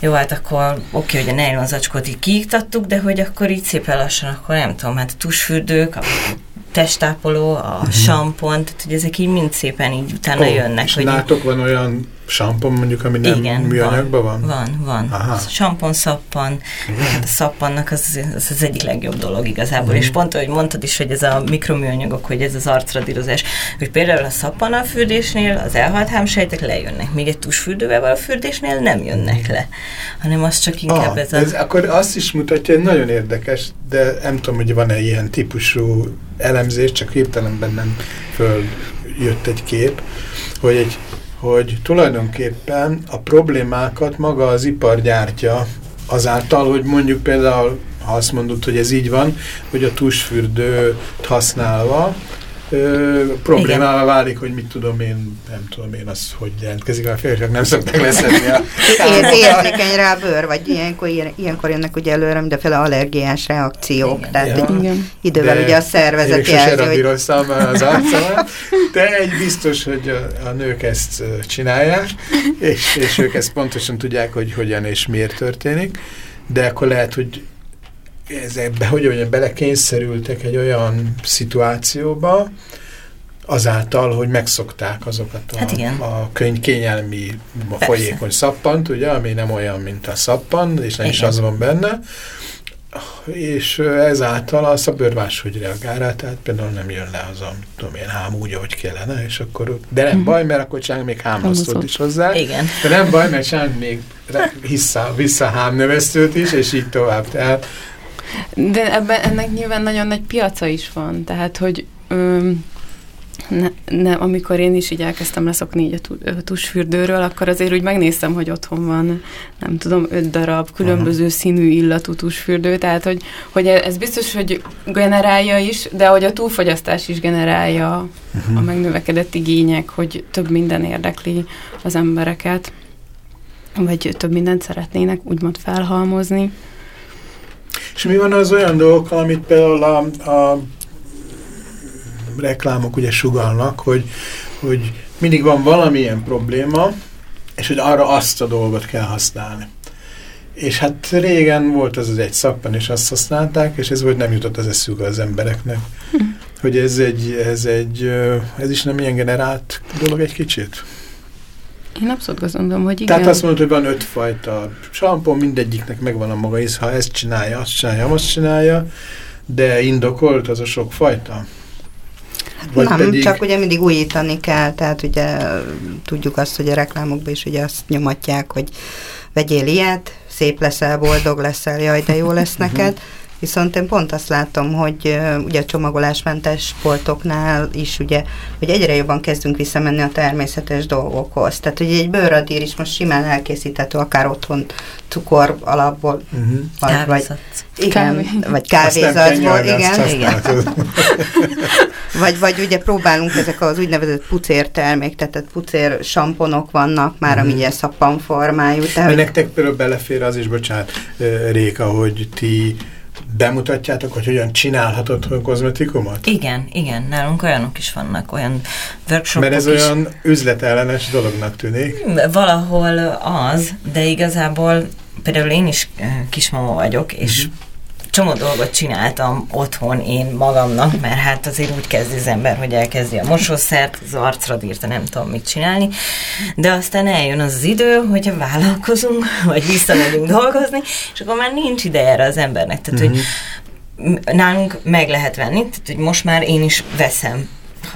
[SPEAKER 6] jó, hát akkor oké, hogy a nylon zacskót így kiiktattuk, de hogy akkor így szépen lassan, akkor nem tudom, hát a tusfürdők, a testápoló, a uh-huh. sampon, tehát hogy ezek így mind szépen így utána
[SPEAKER 5] Ó,
[SPEAKER 6] jönnek.
[SPEAKER 5] És
[SPEAKER 6] hogy
[SPEAKER 5] nátok van olyan sampon mondjuk, ami nem
[SPEAKER 6] igen,
[SPEAKER 5] műanyagban van?
[SPEAKER 6] Van, van.
[SPEAKER 5] Aha.
[SPEAKER 6] Sampon, szappan. Hát a szappannak az, az az egyik legjobb dolog igazából. És pont, ahogy mondtad is, hogy ez a mikroműanyagok, hogy ez az arcradírozás, hogy például a szappan a fürdésnél az elhalt hámsejtek lejönnek, még egy tusfürdővel a fürdésnél nem jönnek le, hanem az csak inkább
[SPEAKER 5] ah,
[SPEAKER 6] ez a...
[SPEAKER 5] ez akkor azt is mutatja, hogy nagyon érdekes, de nem tudom, hogy van-e ilyen típusú elemzés, csak hirtelen bennem följött egy kép, hogy egy hogy tulajdonképpen a problémákat maga az ipar gyártja azáltal, hogy mondjuk például, ha azt mondod, hogy ez így van, hogy a tusfürdőt használva ö, problémával válik, hogy mit tudom én, nem tudom én, az hogy jelentkezik, a férfiak nem szokták leszedni a
[SPEAKER 1] Ér, érzékeny rá a bőr, vagy ilyenkor, ilyen, ilyenkor jönnek ugye előre mindenféle allergiás reakciók.
[SPEAKER 6] Igen.
[SPEAKER 1] Tehát
[SPEAKER 5] Ja.
[SPEAKER 7] Igen.
[SPEAKER 1] idővel
[SPEAKER 5] De
[SPEAKER 1] ugye a szervezet
[SPEAKER 5] én
[SPEAKER 1] jelzi, hogy
[SPEAKER 5] radíroztam az arcomat, de egy biztos, hogy a, a nők ezt csinálják, és, és ők ezt pontosan tudják, hogy hogyan és miért történik, de akkor lehet, hogy ezekbe, hogy mondjam, belekényszerültek egy olyan szituációba, azáltal, hogy megszokták azokat a,
[SPEAKER 6] Hát igen.
[SPEAKER 5] a könyv kényelmi a folyékony szappant, ugye, ami nem olyan, mint a szappan, és nem is
[SPEAKER 6] Igen.
[SPEAKER 5] az van benne, és ezáltal a szabőr máshogy reagál rá, tehát például nem jön le az a, tudom én, hám úgy, ahogy kellene, és akkor, de nem baj, mert akkor csinálunk még Hámlasztót. is hozzá,
[SPEAKER 6] Igen.
[SPEAKER 5] de nem baj, mert csinálunk még vissza, vissza hámnövesztőt is, és így tovább, tehát
[SPEAKER 7] De ebben ennek nyilván nagyon nagy piaca is van, tehát hogy öm, ne, ne, amikor én is így elkezdtem leszokni így a tu- a tusfürdőről, akkor azért úgy megnéztem, hogy otthon van, nem tudom, öt darab különböző színű illatú tusfürdő, tehát hogy, hogy ez biztos, hogy generálja is, de hogy a túlfogyasztás is generálja a megnövekedett igények, hogy több minden érdekli az embereket, vagy több mindent szeretnének úgymond felhalmozni.
[SPEAKER 5] És mi van az olyan dolgokkal, amit például a, a reklámok ugye sugalnak, hogy, hogy mindig van valamilyen probléma, és hogy arra azt a dolgot kell használni. És hát régen volt az az egy szappan, és azt használták, és ez volt nem jutott az eszükbe az embereknek. Hogy ez egy, ez egy, ez is nem ilyen generált dolog egy kicsit.
[SPEAKER 7] Én abszolút gondolom, hogy igen.
[SPEAKER 5] Tehát azt mondod, hogy van ötfajta sampon, mindegyiknek megvan a maga íz, ha ezt csinálja, azt csinálja, azt csinálja, de indokolt az a sok fajta.
[SPEAKER 1] Vagy nem, pedig... csak ugye mindig újítani kell, tehát ugye tudjuk azt, hogy a reklámokban is ugye azt nyomatják, hogy vegyél ilyet, szép leszel, boldog leszel, jaj, de jó lesz neked, Viszont én pont azt látom, hogy ugye a csomagolásmentes boltoknál is ugye, hogy egyre jobban kezdünk visszamenni a természetes dolgokhoz. Tehát, hogy egy bőradír is most simán elkészíthető, akár otthon cukor alapból,
[SPEAKER 5] Uh-huh.
[SPEAKER 1] vagy, vagy, igen,
[SPEAKER 7] Kávé.
[SPEAKER 1] vagy kávézatból, igen, igen. Vagy, vagy ugye próbálunk ezek az úgynevezett pucér termék, tehát pucér samponok vannak már, ami
[SPEAKER 5] Mhm.
[SPEAKER 1] ugye szappan formájú. Tehát,
[SPEAKER 5] nektek például belefér az is, bocsánat, Réka, hogy ti bemutatjátok, hogy hogyan csinálhatod kozmetikumot?
[SPEAKER 6] Igen, igen, nálunk olyanok is vannak, olyan workshopok
[SPEAKER 5] Mert ez
[SPEAKER 6] is.
[SPEAKER 5] olyan üzletellenes dolognak tűnik.
[SPEAKER 6] Valahol az, de igazából például én is eh, kismama vagyok, és
[SPEAKER 5] Mhm.
[SPEAKER 6] Csomó dolgot csináltam otthon én magamnak, mert hát azért úgy kezdi az ember, hogy elkezdi a mosószert, az arcra írta, nem tudom mit csinálni, de aztán eljön az, az idő, hogyha vállalkozunk, [laughs] vagy visszamegyünk dolgozni, és akkor már nincs ide erre az embernek. Tehát, hogy m- nálunk meg lehet venni, tehát hogy most már én is veszem.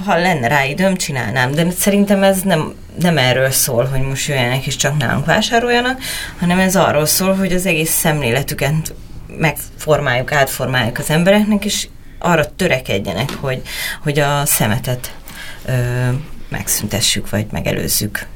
[SPEAKER 6] Ha lenne rá időm, csinálnám, de szerintem ez nem, nem erről szól, hogy most jöjjenek és csak nálunk vásároljanak, hanem ez arról szól, hogy az egész szemléletüket megformáljuk, átformáljuk az embereknek, és arra törekedjenek, hogy, hogy a szemetet ö, megszüntessük, vagy megelőzzük.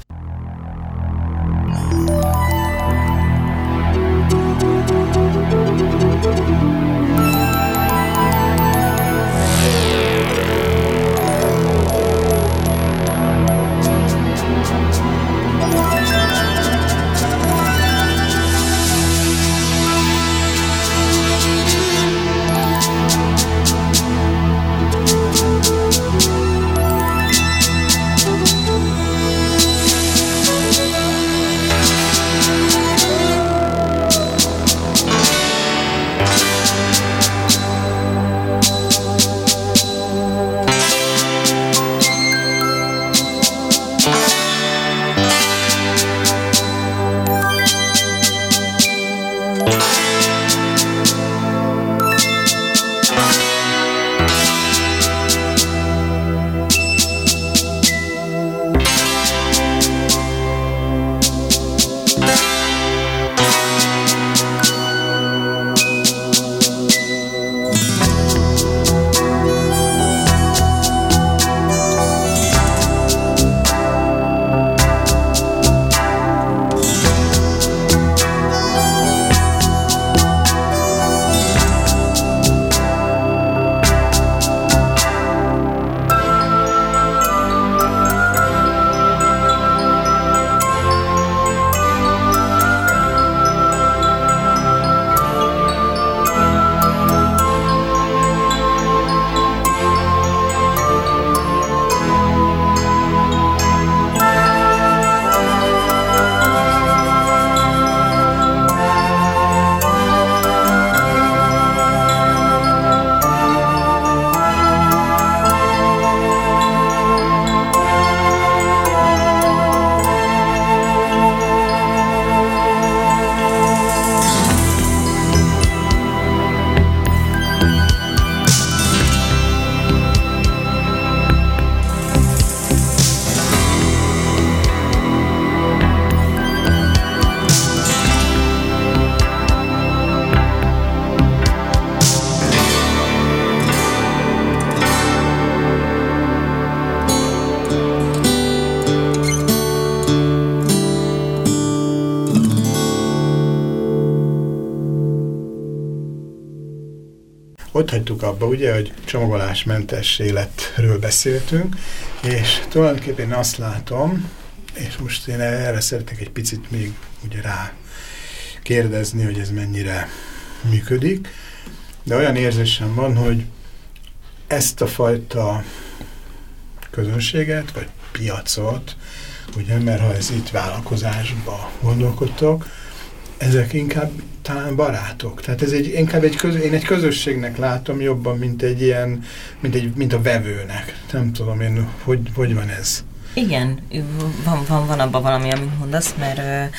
[SPEAKER 5] Abba, ugye, hogy csomagolásmentes életről beszéltünk, és tulajdonképpen én azt látom, és most én erre szeretnék egy picit még ugye rá kérdezni, hogy ez mennyire működik, de olyan érzésem van, hogy ezt a fajta közönséget, vagy piacot, ugye, mert ha ez itt vállalkozásba gondolkodtok, ezek inkább talán barátok. Tehát ez egy, inkább egy, köz, én egy közösségnek látom jobban, mint egy ilyen, mint, egy, mint a vevőnek. Nem tudom én, hogy, hogy van ez.
[SPEAKER 6] Igen, van, van, van abban valami, amit mondasz, mert,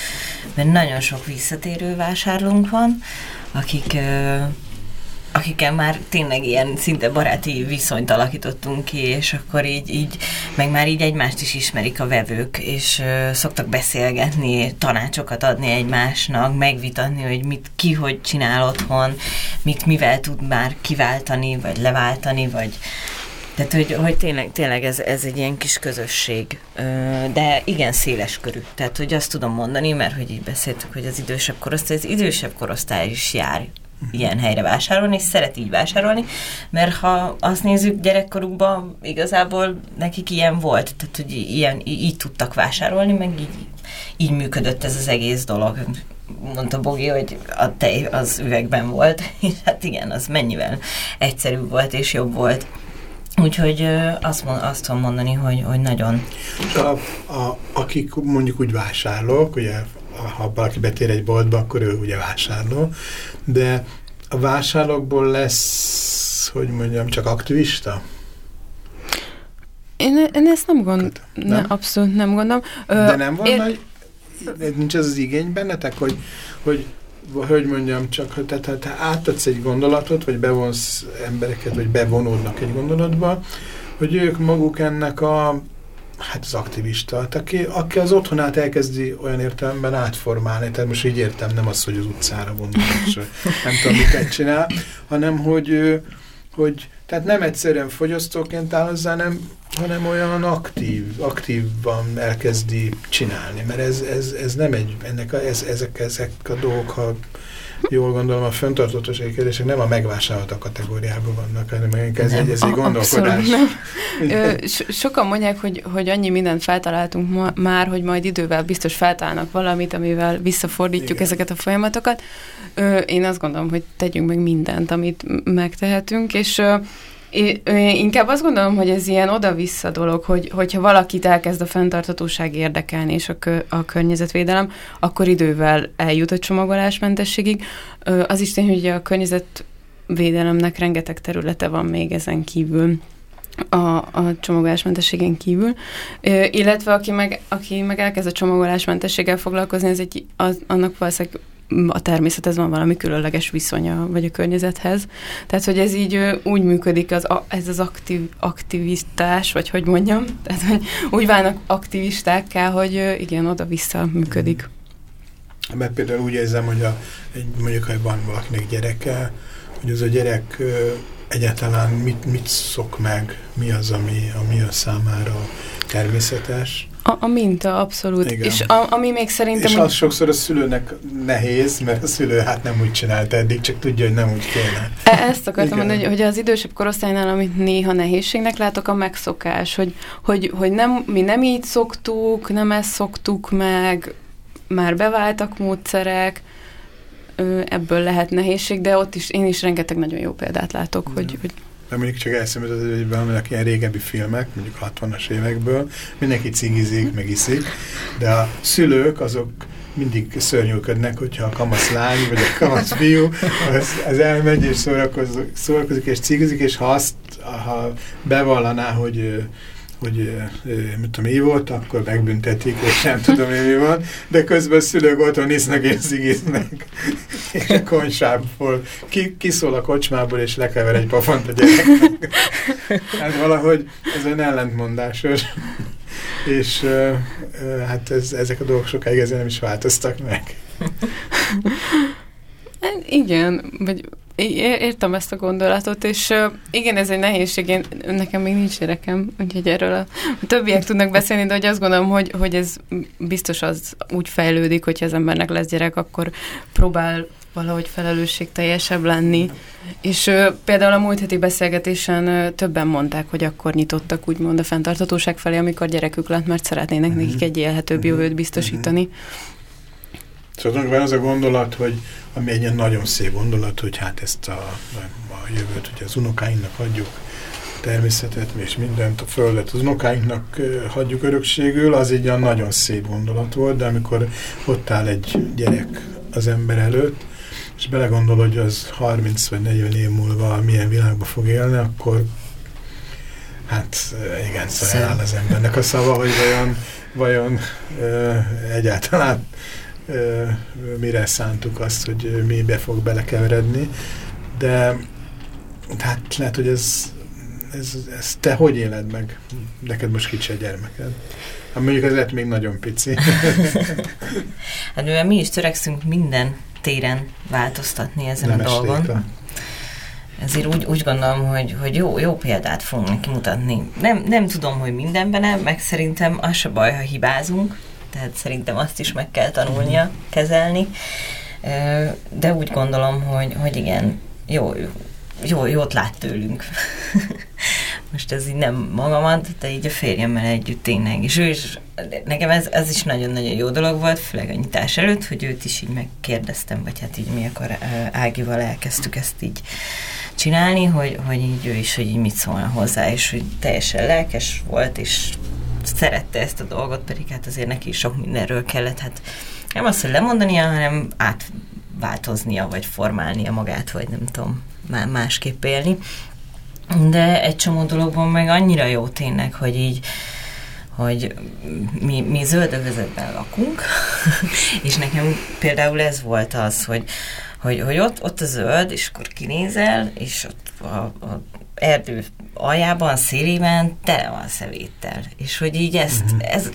[SPEAKER 6] mert nagyon sok visszatérő vásárlónk van, akik akikkel már tényleg ilyen szinte baráti viszonyt alakítottunk ki, és akkor így, így meg már így egymást is ismerik a vevők, és uh, szoktak beszélgetni, tanácsokat adni egymásnak, megvitatni, hogy mit ki hogy csinál otthon, mit mivel tud már kiváltani, vagy leváltani, vagy tehát, hogy, hogy tényleg, tényleg ez, ez egy ilyen kis közösség, de igen széles körű. Tehát, hogy azt tudom mondani, mert hogy így beszéltük, hogy az idősebb korosztály, az idősebb korosztály is jár ilyen helyre vásárolni, és szeret így vásárolni, mert ha azt nézzük gyerekkorukban, igazából nekik ilyen volt, tehát hogy ilyen, így tudtak vásárolni, meg így, így működött ez az egész dolog. Mondta Bogi, hogy a tej az üvegben volt, [laughs] és hát igen, az mennyivel egyszerűbb volt és jobb volt. Úgyhogy azt, mond, azt tudom mondani, hogy, hogy nagyon.
[SPEAKER 5] A, a, akik mondjuk úgy vásárlók, ugye ha valaki betér egy boltba, akkor ő ugye vásárló, de a vásárlókból lesz, hogy mondjam, csak aktivista?
[SPEAKER 7] Én, én ezt nem gondolom. Ne, abszolút nem gondolom.
[SPEAKER 5] De nem van ér... nagy, nincs ez az igény bennetek, hogy, hogy hogy mondjam, csak tehát, ha te átadsz egy gondolatot, vagy bevonsz embereket, vagy bevonódnak egy gondolatba, hogy ők maguk ennek a hát az aktivista, aki, aki az otthonát elkezdi olyan értelemben átformálni, tehát most így értem, nem az, hogy az utcára vonul, [laughs] és nem tudom, miket csinál, hanem hogy, hogy tehát nem egyszerűen fogyasztóként áll hozzá, hanem, hanem olyan aktív, aktívan elkezdi csinálni, mert ez, ez, ez nem egy, ennek a, ez, ezek, ezek a dolgok, ha jól gondolom, a föntartótosági kérdések nem a megvásárolta kategóriában vannak, hanem ez, egy, ez egy gondolkodás.
[SPEAKER 7] Nem. [laughs] sokan mondják, hogy, hogy annyi mindent feltaláltunk ma, már, hogy majd idővel biztos feltalálnak valamit, amivel visszafordítjuk Igen. ezeket a folyamatokat. Ö, én azt gondolom, hogy tegyünk meg mindent, amit megtehetünk, és én inkább azt gondolom, hogy ez ilyen oda-vissza dolog, hogy, hogyha valakit elkezd a fenntarthatóság érdekelni, és a, kö, a környezetvédelem, akkor idővel eljut a csomagolásmentességig. Az is tény, hogy a környezetvédelemnek rengeteg területe van még ezen kívül a, a csomagolásmentességen kívül, Ö, illetve aki meg, aki meg elkezd a csomagolásmentességgel foglalkozni, ez egy, az, annak valószínűleg a természethez van valami különleges viszonya, vagy a környezethez. Tehát, hogy ez így úgy működik, az, ez az aktív, aktivistás, vagy hogy mondjam, [laughs] tehát, hogy úgy válnak aktivistákká, hogy igen, oda-vissza működik.
[SPEAKER 5] Mert például úgy érzem, hogy a, mondjuk, ha van valakinek gyereke, hogy az a gyerek egyáltalán mit, mit szok meg, mi az, ami, ami a számára természetes,
[SPEAKER 7] a, a minta, abszolút. Igen. És a, ami még szerintem...
[SPEAKER 5] És az sokszor a szülőnek nehéz, mert a szülő hát nem úgy csinálta eddig, csak tudja, hogy nem úgy kéne.
[SPEAKER 7] E ezt akartam Igen. mondani, hogy, hogy az idősebb korosztálynál, amit néha nehézségnek látok, a megszokás, hogy, hogy, hogy nem, mi nem így szoktuk, nem ezt szoktuk meg, már beváltak módszerek, ebből lehet nehézség, de ott is én is rengeteg nagyon jó példát látok, hogy, hogy
[SPEAKER 5] de mondjuk csak eszembe hogy vannak ilyen régebbi filmek, mondjuk 60-as évekből, mindenki cigizik, meg iszik, de a szülők azok mindig szörnyűködnek, hogyha a kamasz lány, vagy a kamasz fiú, az, az elmegy és szórakozik, szórakozik és cigizik, és ha azt, ha bevallaná, hogy hogy mit tudom, volt, akkor megbüntetik, és nem tudom, mi van, de közben szülők otthon isznak és szigiznek, és a konysából ki, kiszól a kocsmából, és lekever egy pofont a gyereknek. Hát valahogy ez olyan ellentmondásos, és hát ez, ezek a dolgok sokáig ezzel nem is változtak meg.
[SPEAKER 7] Igen, vagy értem ezt a gondolatot, és igen, ez egy nehézség, én, nekem még nincs gyerekem, úgyhogy erről a, a többiek tudnak beszélni, de hogy azt gondolom, hogy, hogy ez biztos az úgy fejlődik, hogyha az embernek lesz gyerek, akkor próbál valahogy felelősségteljesebb lenni. És például a múlt heti beszélgetésen többen mondták, hogy akkor nyitottak úgymond a fenntartatóság felé, amikor gyerekük lett, mert szeretnének -hmm. nekik egy élhetőbb jövőt biztosítani. Mm -hmm.
[SPEAKER 5] Szóval van az a gondolat, hogy ami egy ilyen nagyon szép gondolat, hogy hát ezt a, a jövőt, hogy az unokáinknak adjuk természetet és mindent, a földet az unokáinknak hagyjuk örökségül, az egy olyan nagyon szép gondolat volt, de amikor ott áll egy gyerek az ember előtt, és belegondol, hogy az 30 vagy 40 év múlva milyen világba fog élni, akkor hát igen, szóval áll az embernek a szava, hogy vajon, vajon ö, egyáltalán mire szántuk azt, hogy mi be fog belekeveredni, de hát lehet, hogy ez, ez, ez te hogy éled meg? Neked most kicsi a gyermeked. Hát mondjuk ez lehet még nagyon pici. [laughs]
[SPEAKER 6] hát mivel mi is törekszünk minden téren változtatni ezen Nem a dolgon. Estékre. Ezért úgy, úgy gondolom, hogy, hogy jó, jó példát fogunk neki mutatni. Nem, nem tudom, hogy mindenben, meg szerintem az se baj, ha hibázunk, tehát szerintem azt is meg kell tanulnia kezelni. De úgy gondolom, hogy, hogy igen, jó, jó, jót lát tőlünk. [laughs] Most ez így nem magamat, de így a férjemmel együtt tényleg. És ő is, nekem ez, ez is nagyon-nagyon jó dolog volt, főleg a nyitás előtt, hogy őt is így megkérdeztem, vagy hát így mi akkor Ágival elkezdtük ezt így csinálni, hogy, hogy így ő is, hogy így mit szólna hozzá, és hogy teljesen lelkes volt, és szerette ezt a dolgot, pedig hát azért neki is sok mindenről kellett, hát nem azt, hogy lemondania, hanem átváltoznia, vagy formálnia magát, vagy nem tudom, másképp élni. De egy csomó dologban meg annyira jó tényleg, hogy így hogy mi, mi zöldövezetben lakunk, [laughs] és nekem például ez volt az, hogy, hogy, hogy ott, ott a zöld, és akkor kinézel, és ott a, a erdő aljában, szélében tele van szeméttel. És hogy így ezt, uh-huh. ez,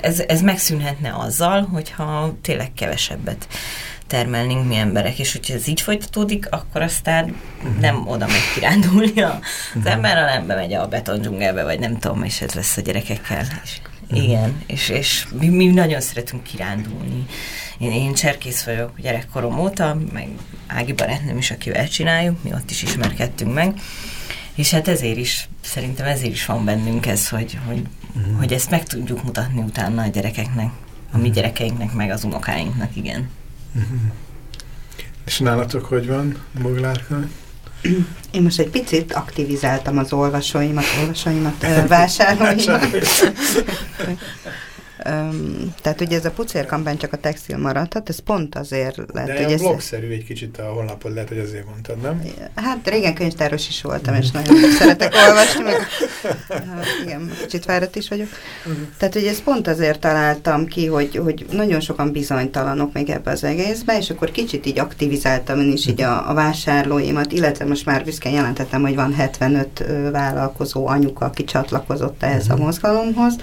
[SPEAKER 6] ez, ez megszűnhetne azzal, hogyha tényleg kevesebbet termelnénk mi emberek, és hogyha ez így folytatódik, akkor aztán uh-huh. nem oda megy kirándulni az uh-huh. ember, hanem bemegy a betondzsungelbe, vagy nem tudom, és ez lesz a gyerekekkel. És, uh-huh. Igen, és, és mi, mi nagyon szeretünk kirándulni. Én, én cserkész vagyok gyerekkorom óta, meg Ági barátnőm is, akivel csináljuk, mi ott is ismerkedtünk meg, és hát ezért is, szerintem ezért is van bennünk ez, hogy, hogy, uh-huh. hogy ezt meg tudjuk mutatni utána a gyerekeknek, a mi uh-huh. gyerekeinknek, meg az unokáinknak, igen. Uh-huh.
[SPEAKER 5] És nálatok hogy van, Boglárka?
[SPEAKER 1] Én most egy picit aktivizáltam az olvasóimat, olvasóimat, [laughs] vásárlóimat. Um, tehát ugye ez a pucér kampány csak a textil maradhat, ez pont azért lett.
[SPEAKER 5] De
[SPEAKER 1] hogy
[SPEAKER 5] blogszerű egy kicsit a honlapod, lehet, hogy azért mondtad, nem?
[SPEAKER 1] Hát régen könyvtáros is voltam, és nagyon szeretek olvasni, meg hát igen, kicsit fáradt is vagyok. Uh-huh. Tehát ugye ezt pont azért találtam ki, hogy, hogy nagyon sokan bizonytalanok még ebbe az egészbe, és akkor kicsit így aktivizáltam én is így a, a vásárlóimat, illetve most már büszkén jelentettem, hogy van 75 vállalkozó anyuka, aki csatlakozott ehhez a mozgalomhoz,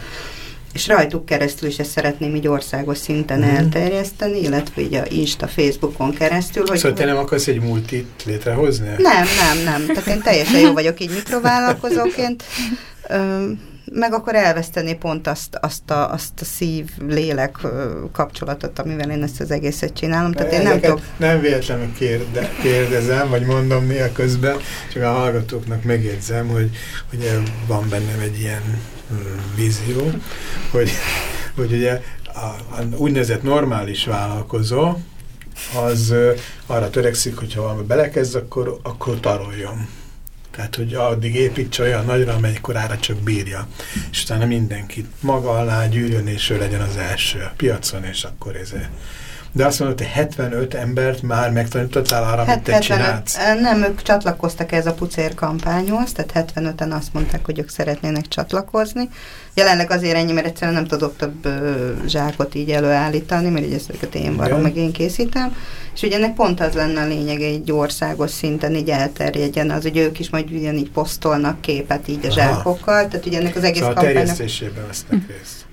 [SPEAKER 1] és rajtuk keresztül is ezt szeretném így országos szinten mm. elterjeszteni, illetve így a Insta, Facebookon keresztül.
[SPEAKER 5] Hogy szóval te nem akarsz egy multit létrehozni?
[SPEAKER 1] Nem, nem, nem. Tehát én teljesen jó vagyok így mikrovállalkozóként. meg akkor elveszteni pont azt, azt, a, azt a szív-lélek kapcsolatot, amivel én ezt az egészet csinálom. Tehát én nem tudok...
[SPEAKER 5] Nem véletlenül kérde, kérdezem, vagy mondom néha közben, csak a hallgatóknak megjegyzem, hogy, hogy van bennem egy ilyen vízió, hogy, hogy ugye a, a úgynevezett normális vállalkozó, az arra törekszik, hogyha valami belekezd, akkor, akkor taroljon. Tehát, hogy addig építse olyan nagyra, amelyikorára csak bírja. És utána mindenkit maga alá gyűrjön, és ő legyen az első a piacon, és akkor ez de azt mondod, hogy 75 embert már megtanítottál arra, amit te 75, csinálsz?
[SPEAKER 1] Nem, ők csatlakoztak ez a pucér kampányhoz, tehát 75-en azt mondták, hogy ők szeretnének csatlakozni. Jelenleg azért ennyi, mert egyszerűen nem tudok több zsákot így előállítani, mert így ezeket én varom, meg én készítem. És ugye ennek pont az lenne a lényege egy országos szinten így elterjedjen, az, hogy ők is majd ugyanígy posztolnak képet így a Aha. zsákokkal, tehát ugye ennek az egész
[SPEAKER 5] szóval kampánynak... terjesztésében vesznek részt.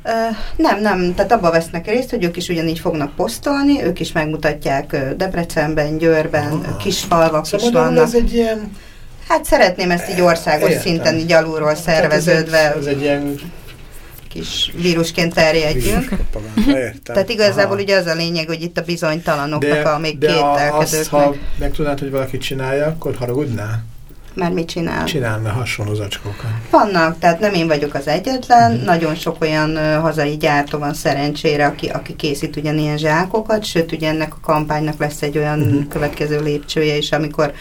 [SPEAKER 1] Nem, nem, tehát abban vesznek részt, hogy ők is ugyanígy fognak posztolni, ők is megmutatják Debrecenben, Győrben, ah. kis falvak szóval is vannak.
[SPEAKER 5] ez egy ilyen...
[SPEAKER 1] Hát szeretném ezt így országos Értem. szinten így alulról szerveződve.
[SPEAKER 5] Ez egy, ez egy ilyen
[SPEAKER 1] kis vírusként terjedjünk. Tehát igazából Aha. ugye az a lényeg, hogy itt a bizonytalanoknak de, a még kételkedőknek. De
[SPEAKER 5] ha meg tudnád, hogy valaki csinálja, akkor haragudnál?
[SPEAKER 1] Mert mit csinál?
[SPEAKER 5] Csinálna hasonló zacskókat.
[SPEAKER 1] Vannak, tehát nem én vagyok az egyetlen, mm. nagyon sok olyan uh, hazai gyártó van szerencsére, aki, aki készít ugyanilyen zsákokat, sőt ugye ennek a kampánynak lesz egy olyan mm. következő lépcsője is, amikor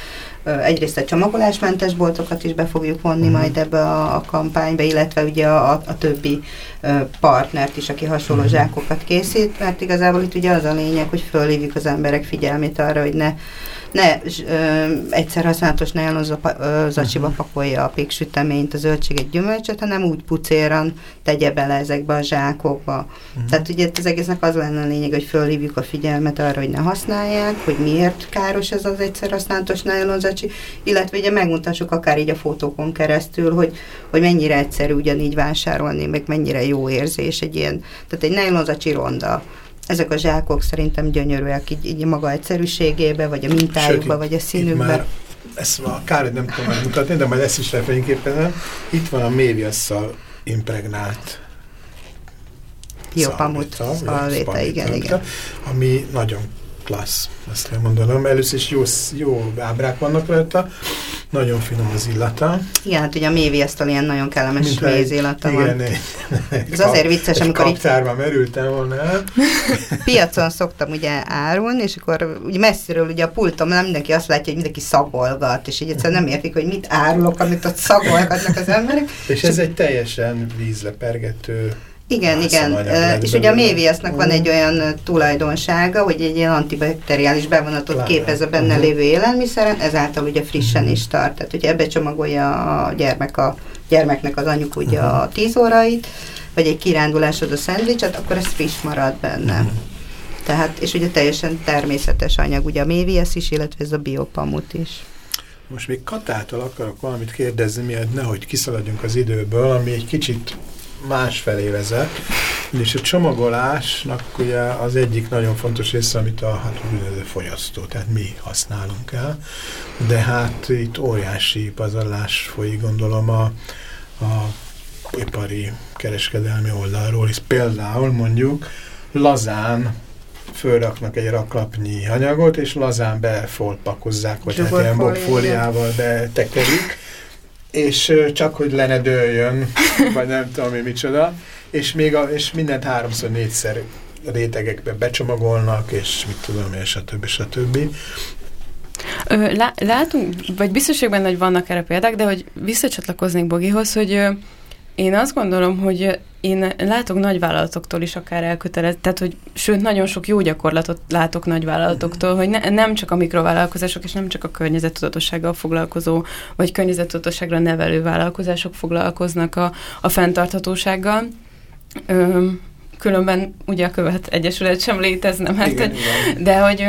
[SPEAKER 1] egyrészt a csomagolásmentes boltokat is be fogjuk vonni mm. majd ebbe a, a kampányba, illetve ugye a, a többi uh, partnert is, aki hasonló mm. zsákokat készít, mert igazából itt ugye az a lényeg, hogy fölhívjuk az emberek figyelmét arra, hogy ne ne ö, egyszer használatos nylon zacsiba pakolja a péksüteményt, a zöldséget, gyümölcsöt, hanem úgy pucéran tegye bele ezekbe a zsákokba. Uh-huh. Tehát ugye az egésznek az lenne a lényeg, hogy fölhívjuk a figyelmet arra, hogy ne használják, hogy miért káros ez az egyszer használatos nylon zacsi, illetve ugye megmutassuk akár így a fotókon keresztül, hogy, hogy mennyire egyszerű ugyanígy vásárolni, meg mennyire jó érzés egy ilyen, tehát egy nylon zacsi ronda, ezek a zsákok szerintem gyönyörűek így, így maga egyszerűségébe, vagy a mintájukba, vagy a színükbe.
[SPEAKER 5] ezt a kár, hogy nem tudom megmutatni, de majd ezt is lefényképpen. Itt van a méviasszal impregnált
[SPEAKER 1] Biopamut szalvéta, igen, igen.
[SPEAKER 5] Ami nagyon klassz, azt kell mondanom. Először is jó, jó ábrák vannak rajta, nagyon finom az illata.
[SPEAKER 1] Igen, hát ugye a méviasztal ilyen nagyon kellemes mézillata van. Igen,
[SPEAKER 5] Ez azért vicces, amikor így... merültem volna el. [laughs]
[SPEAKER 1] Piacon szoktam ugye árulni, és akkor ugye messziről ugye a pultom nem mindenki azt látja, hogy mindenki szagolgat, és így egyszerűen nem értik, hogy mit árulok, amit ott szagolgatnak az emberek.
[SPEAKER 5] és ez egy teljesen vízlepergető
[SPEAKER 1] igen, igen. Uh, és ugye a méviasznak van egy olyan tulajdonsága, hogy egy ilyen antibakteriális bevonatot képez a benne uh-huh. lévő élelmiszeren, ezáltal ugye frissen uh-huh. is tart. Tehát ugye ebbe csomagolja a gyermek a gyermeknek az anyuk ugye uh-huh. a tíz órait, vagy egy kirándulásod a szendvicset, akkor ez friss marad benne. Tehát, és ugye teljesen természetes anyag, ugye a méviasz is, illetve ez a biopamut is.
[SPEAKER 5] Most még Katától akarok valamit kérdezni, miért nehogy kiszaladjunk az időből, ami egy kicsit másfelé vezet, és a csomagolásnak ugye az egyik nagyon fontos része, amit a hát, fogyasztó, tehát mi használunk el, de hát itt óriási pazarlás folyik, gondolom a, a ipari kereskedelmi oldalról is. Például mondjuk lazán fölraknak egy raklapnyi anyagot, és lazán befolpakozzák, vagy hát ilyen bokfóliával betekerik, és csak hogy lene dőljön, [laughs] vagy nem tudom mi micsoda, és, még a, és mindent háromszor, négyszer rétegekbe becsomagolnak, és mit tudom és a többi, és a többi.
[SPEAKER 7] Látunk, vagy biztos benne, hogy vannak erre példák, de hogy visszacsatlakoznék Bogihoz, hogy én azt gondolom, hogy én látok nagyvállalatoktól is akár elkötelezett, tehát hogy sőt, nagyon sok jó gyakorlatot látok nagyvállalatoktól, hogy ne, nem csak a mikrovállalkozások, és nem csak a környezettudatossággal foglalkozó, vagy környezettudatosságra nevelő vállalkozások foglalkoznak a, a fenntarthatósággal. Ö, különben ugye a Követ Egyesület sem létezne, mert, igen, igen. de hogy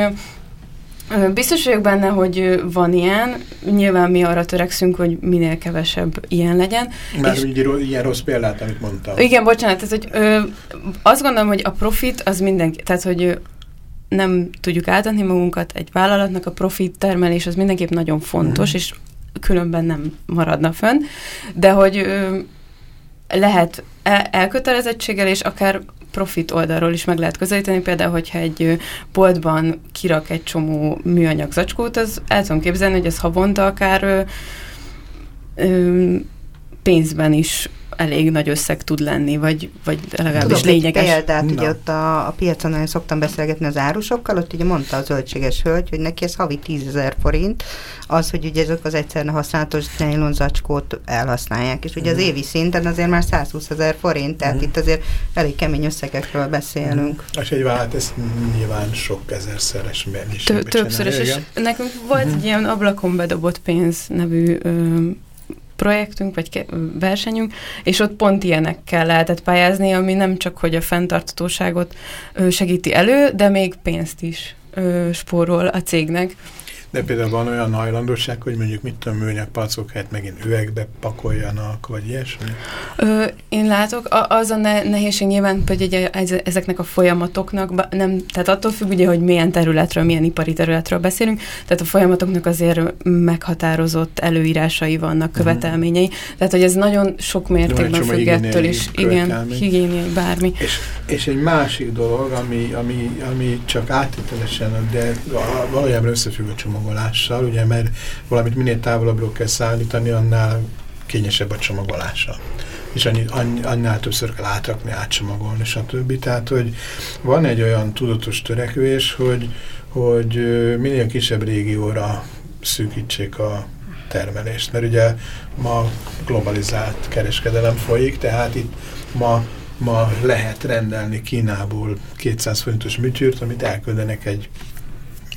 [SPEAKER 7] Biztos vagyok benne, hogy van ilyen. Nyilván mi arra törekszünk, hogy minél kevesebb ilyen legyen.
[SPEAKER 5] Már és, ilyen rossz példát, amit mondtam.
[SPEAKER 7] Igen, bocsánat, tehát, hogy ö, azt gondolom, hogy a profit az mindenki, tehát, hogy nem tudjuk átadni magunkat egy vállalatnak, a profit termelés az mindenképp nagyon fontos, mm. és különben nem maradna fönn, de hogy ö, lehet elkötelezettséggel, és akár profit oldalról is meg lehet közelíteni, például, hogyha egy boltban kirak egy csomó műanyag zacskót, az el tudom képzelni, hogy ez havonta akár ö, ö, pénzben is elég nagy összeg tud lenni, vagy, vagy legalábbis Tudok lényeges.
[SPEAKER 1] példát, Na. ugye ott a, a piacon nagyon szoktam beszélgetni az árusokkal, ott ugye mondta a zöldséges hölgy, hogy neki ez havi 10 ezer forint, az, hogy ugye ezek az egyszerűen használatos nylon zacskót elhasználják, és ugye az mhm. évi szinten azért már 120 ezer forint, tehát mm. itt azért elég kemény összegekről beszélünk.
[SPEAKER 5] Mm. És egy vált, ez nyilván sok ezerszeres mennyiségben
[SPEAKER 7] Többszörös, és nekünk volt mm. egy ilyen ablakon bedobott pénz nevű ö, projektünk, vagy versenyünk, és ott pont ilyenekkel lehetett pályázni, ami nem csak, hogy a fenntartatóságot segíti elő, de még pénzt is spórol a cégnek.
[SPEAKER 5] De például van olyan hajlandóság, hogy mondjuk mit tudom, műanyag palcok helyett megint üvegbe pakoljanak, vagy ilyesmi?
[SPEAKER 7] Ö, én látok, a, az a ne, nehézség nyilván, hogy ugye ezeknek a folyamatoknak, nem, tehát attól függ ugye, hogy milyen területről, milyen ipari területről beszélünk, tehát a folyamatoknak azért meghatározott előírásai vannak, mhm. követelményei, tehát hogy ez nagyon sok mértékben függ ettől is, igen, higiéniai, bármi.
[SPEAKER 5] És, és egy másik dolog, ami, ami, ami csak áttételesen, de valójában összefügg a csomó csomagolással, ugye, mert valamit minél távolabbról kell szállítani, annál kényesebb a csomagolása. És annyi, annyi, annál többször kell átrakni, átcsomagolni, stb. Tehát, hogy van egy olyan tudatos törekvés, hogy, hogy minél kisebb régióra szűkítsék a termelést. Mert ugye ma globalizált kereskedelem folyik, tehát itt ma, ma lehet rendelni Kínából 200 forintos műtyűrt, amit elküldenek egy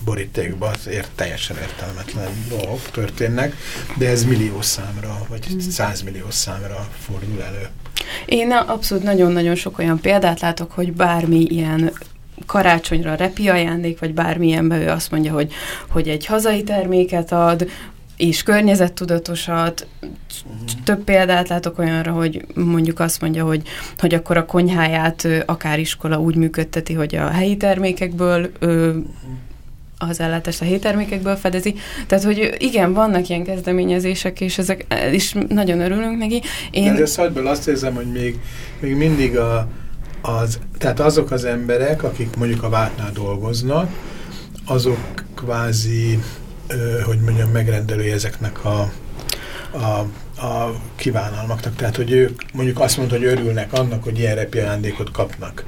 [SPEAKER 5] borítékba, azért teljesen értelmetlen dolgok történnek, de ez millió számra, vagy mm. százmillió számra fordul elő.
[SPEAKER 7] Én abszolút nagyon-nagyon sok olyan példát látok, hogy bármi ilyen karácsonyra repi ajándék, vagy bármilyenbe ő azt mondja, hogy, hogy egy hazai terméket ad, és környezettudatosat. Több példát látok olyanra, hogy mondjuk azt mondja, hogy, hogy akkor a konyháját akár iskola úgy működteti, hogy a helyi termékekből ö, az ellátást a helyi termékekből fedezi. Tehát, hogy igen, vannak ilyen kezdeményezések, és ezek is nagyon örülünk neki.
[SPEAKER 5] Én... De szadból azt érzem, hogy még, még mindig a, az, tehát azok az emberek, akik mondjuk a vártnál dolgoznak, azok kvázi hogy mondjam, megrendelői ezeknek a, a, a kívánalmaknak. Tehát, hogy ők mondjuk azt mondta, hogy örülnek annak, hogy ilyen repi ajándékot kapnak.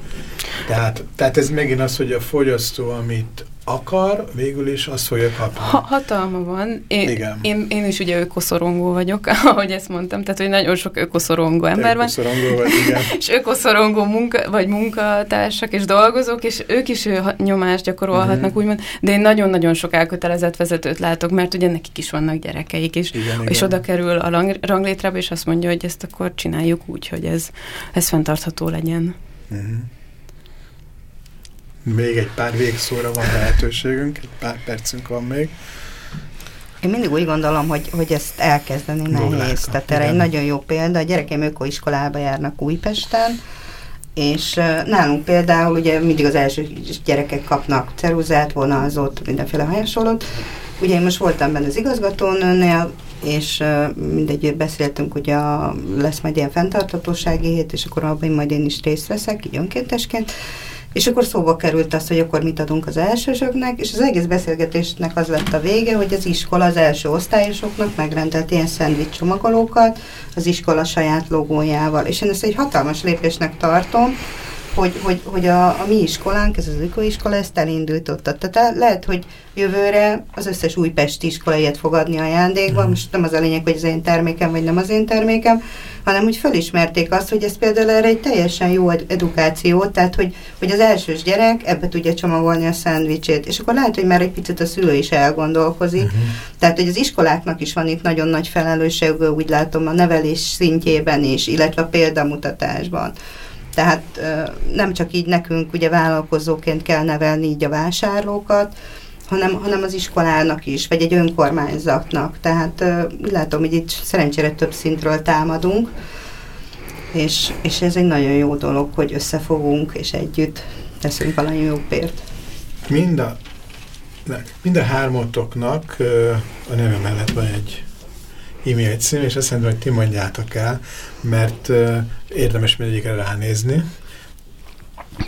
[SPEAKER 5] Tehát, tehát ez megint az, hogy a fogyasztó, amit akar, végül is azt fogja kapni.
[SPEAKER 7] Ha, hatalma van. Én, Igen. Én, én is ugye ökoszorongó vagyok, [laughs] ahogy ezt mondtam, tehát hogy nagyon sok ökoszorongó ember van.
[SPEAKER 5] Ökoszorongó vagy, igen. [laughs]
[SPEAKER 7] és ökoszorongó munka, vagy munkatársak és dolgozók, és ők is nyomást gyakorolhatnak, uh-huh. úgymond, de én nagyon-nagyon sok elkötelezett vezetőt látok, mert ugye nekik is vannak gyerekeik, és, igen, és igen. oda kerül a ranglétrába, és azt mondja, hogy ezt akkor csináljuk úgy, hogy ez, ez fenntartható legyen. Uh-huh.
[SPEAKER 5] Még egy pár végszóra van lehetőségünk, egy pár percünk van még.
[SPEAKER 1] Én mindig úgy gondolom, hogy, hogy ezt elkezdeni nehéz. Tehát erre egy nagyon jó példa. A gyerekeim ökoiskolába járnak Újpesten, és nálunk például ugye mindig az első gyerekek kapnak ceruzát, vonalzót, mindenféle hasonlót. Ugye én most voltam benne az igazgatónőnél, és mindegy, beszéltünk, hogy a, lesz majd ilyen fenntartatósági hét, és akkor abban majd én is részt veszek, így önkéntesként. És akkor szóba került az, hogy akkor mit adunk az elsősöknek, és az egész beszélgetésnek az lett a vége, hogy az iskola az első osztályosoknak megrendelt ilyen szendvics csomagolókat az iskola saját logójával. És én ezt egy hatalmas lépésnek tartom, hogy, hogy, hogy a, a mi iskolánk, ez az ökoiskola, ezt elindította. Tehát lehet, hogy jövőre az összes újpesti iskola ilyet fog adni ajándékba, mm. most nem az a lényeg, hogy az én termékem, vagy nem az én termékem, hanem úgy felismerték azt, hogy ez például erre egy teljesen jó ed- edukáció, tehát hogy, hogy az elsős gyerek ebbe tudja csomagolni a szendvicsét, és akkor lehet, hogy már egy picit a szülő is elgondolkozik. Uh-huh. Tehát, hogy az iskoláknak is van itt nagyon nagy felelősség, úgy látom a nevelés szintjében is, illetve a példamutatásban. Tehát nem csak így nekünk ugye vállalkozóként kell nevelni így a vásárlókat, hanem, hanem az iskolának is, vagy egy önkormányzatnak. Tehát úgy látom, hogy itt szerencsére több szintről támadunk, és, és ez egy nagyon jó dolog, hogy összefogunk, és együtt teszünk valami jó pért.
[SPEAKER 5] Mind a, mind a hármatoknak a neve mellett van egy e-mail cím, és azt mondom, hogy ti mondjátok el, mert érdemes mindegyikre ránézni.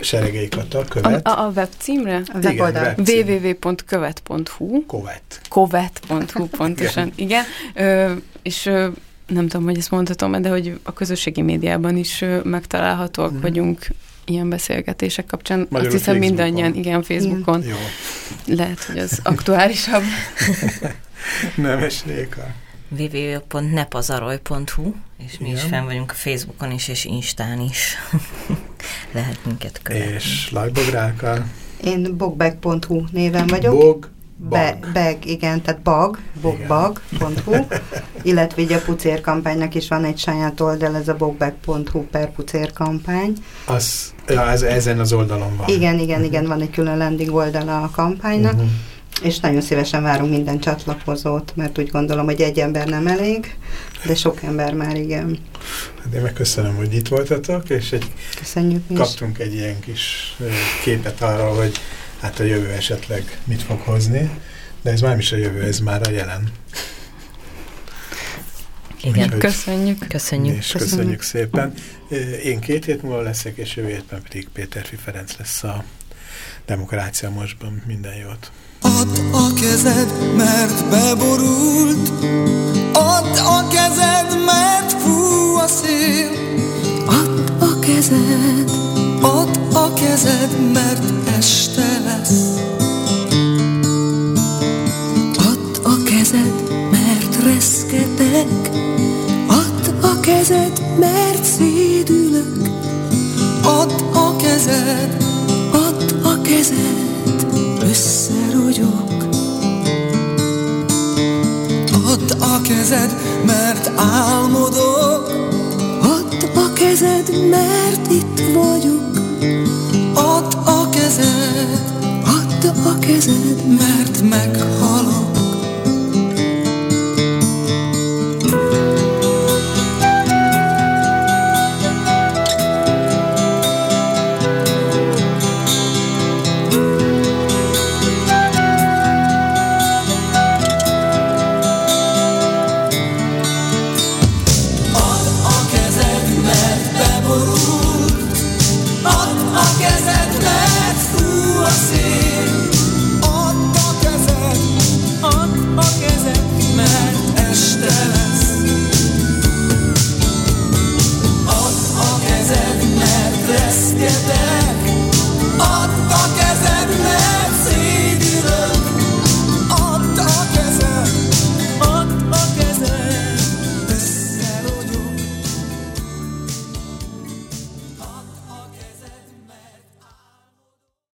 [SPEAKER 5] Seregei Kata, követ.
[SPEAKER 7] A, a, a webcímre? A weboldal. www.követ.hu
[SPEAKER 5] Kovet.
[SPEAKER 7] Kovet.hu [laughs] pontosan, igen. Ö, és ö, nem tudom, hogy ezt mondhatom, de hogy a közösségi médiában is ö, megtalálhatóak mm. vagyunk ilyen beszélgetések kapcsán. Magyarul Azt hiszem Facebookon. mindannyian, igen, Facebookon. Igen. Jó. Lehet, hogy az aktuálisabb. [laughs]
[SPEAKER 5] Nemes Réka
[SPEAKER 6] www.nepazaroj.hu és mi Igen. is fenn vagyunk a Facebookon is, és Instán is. [laughs] Lehet minket követni.
[SPEAKER 5] És Lajbográkkal?
[SPEAKER 1] Én bogbag.hu néven vagyok.
[SPEAKER 5] Bog,
[SPEAKER 1] Be, bag, igen, tehát bag, bogbag.hu, [laughs] illetve így a pucér kampánynak is van egy saját oldal, ez a bogbag.hu per pucér kampány.
[SPEAKER 5] Az, ja, ez, ezen az oldalon van.
[SPEAKER 1] Igen, igen, uh-huh. igen, van egy külön landing oldala a kampánynak. Uh-huh és nagyon szívesen várunk minden csatlakozót, mert úgy gondolom, hogy egy ember nem elég, de sok ember már igen.
[SPEAKER 5] Hát én megköszönöm, hogy itt voltatok, és egy,
[SPEAKER 1] Köszönjük
[SPEAKER 5] kaptunk is. egy ilyen kis képet arra, hogy hát a jövő esetleg mit fog hozni, de ez már nem is a jövő, ez már a jelen.
[SPEAKER 7] Igen, Úgyhogy, köszönjük.
[SPEAKER 6] Köszönjük.
[SPEAKER 5] És köszönjük. köszönjük szépen. Én két hét múlva leszek, és jövő hétben pedig Péter Ferenc lesz a Demokrácia Mostban. Minden jót!
[SPEAKER 3] Add a kezed, mert beborult, add a kezed, mert fú a szél. Add a kezed, add a kezed, mert este lesz. Add a kezed, mert reszketek, add a kezed, mert szédülök. Add a kezed, kezed, összerogyok. Add a kezed, mert álmodok. Add a kezed, mert itt vagyok. Add a kezed, add a kezed, mert meghalok.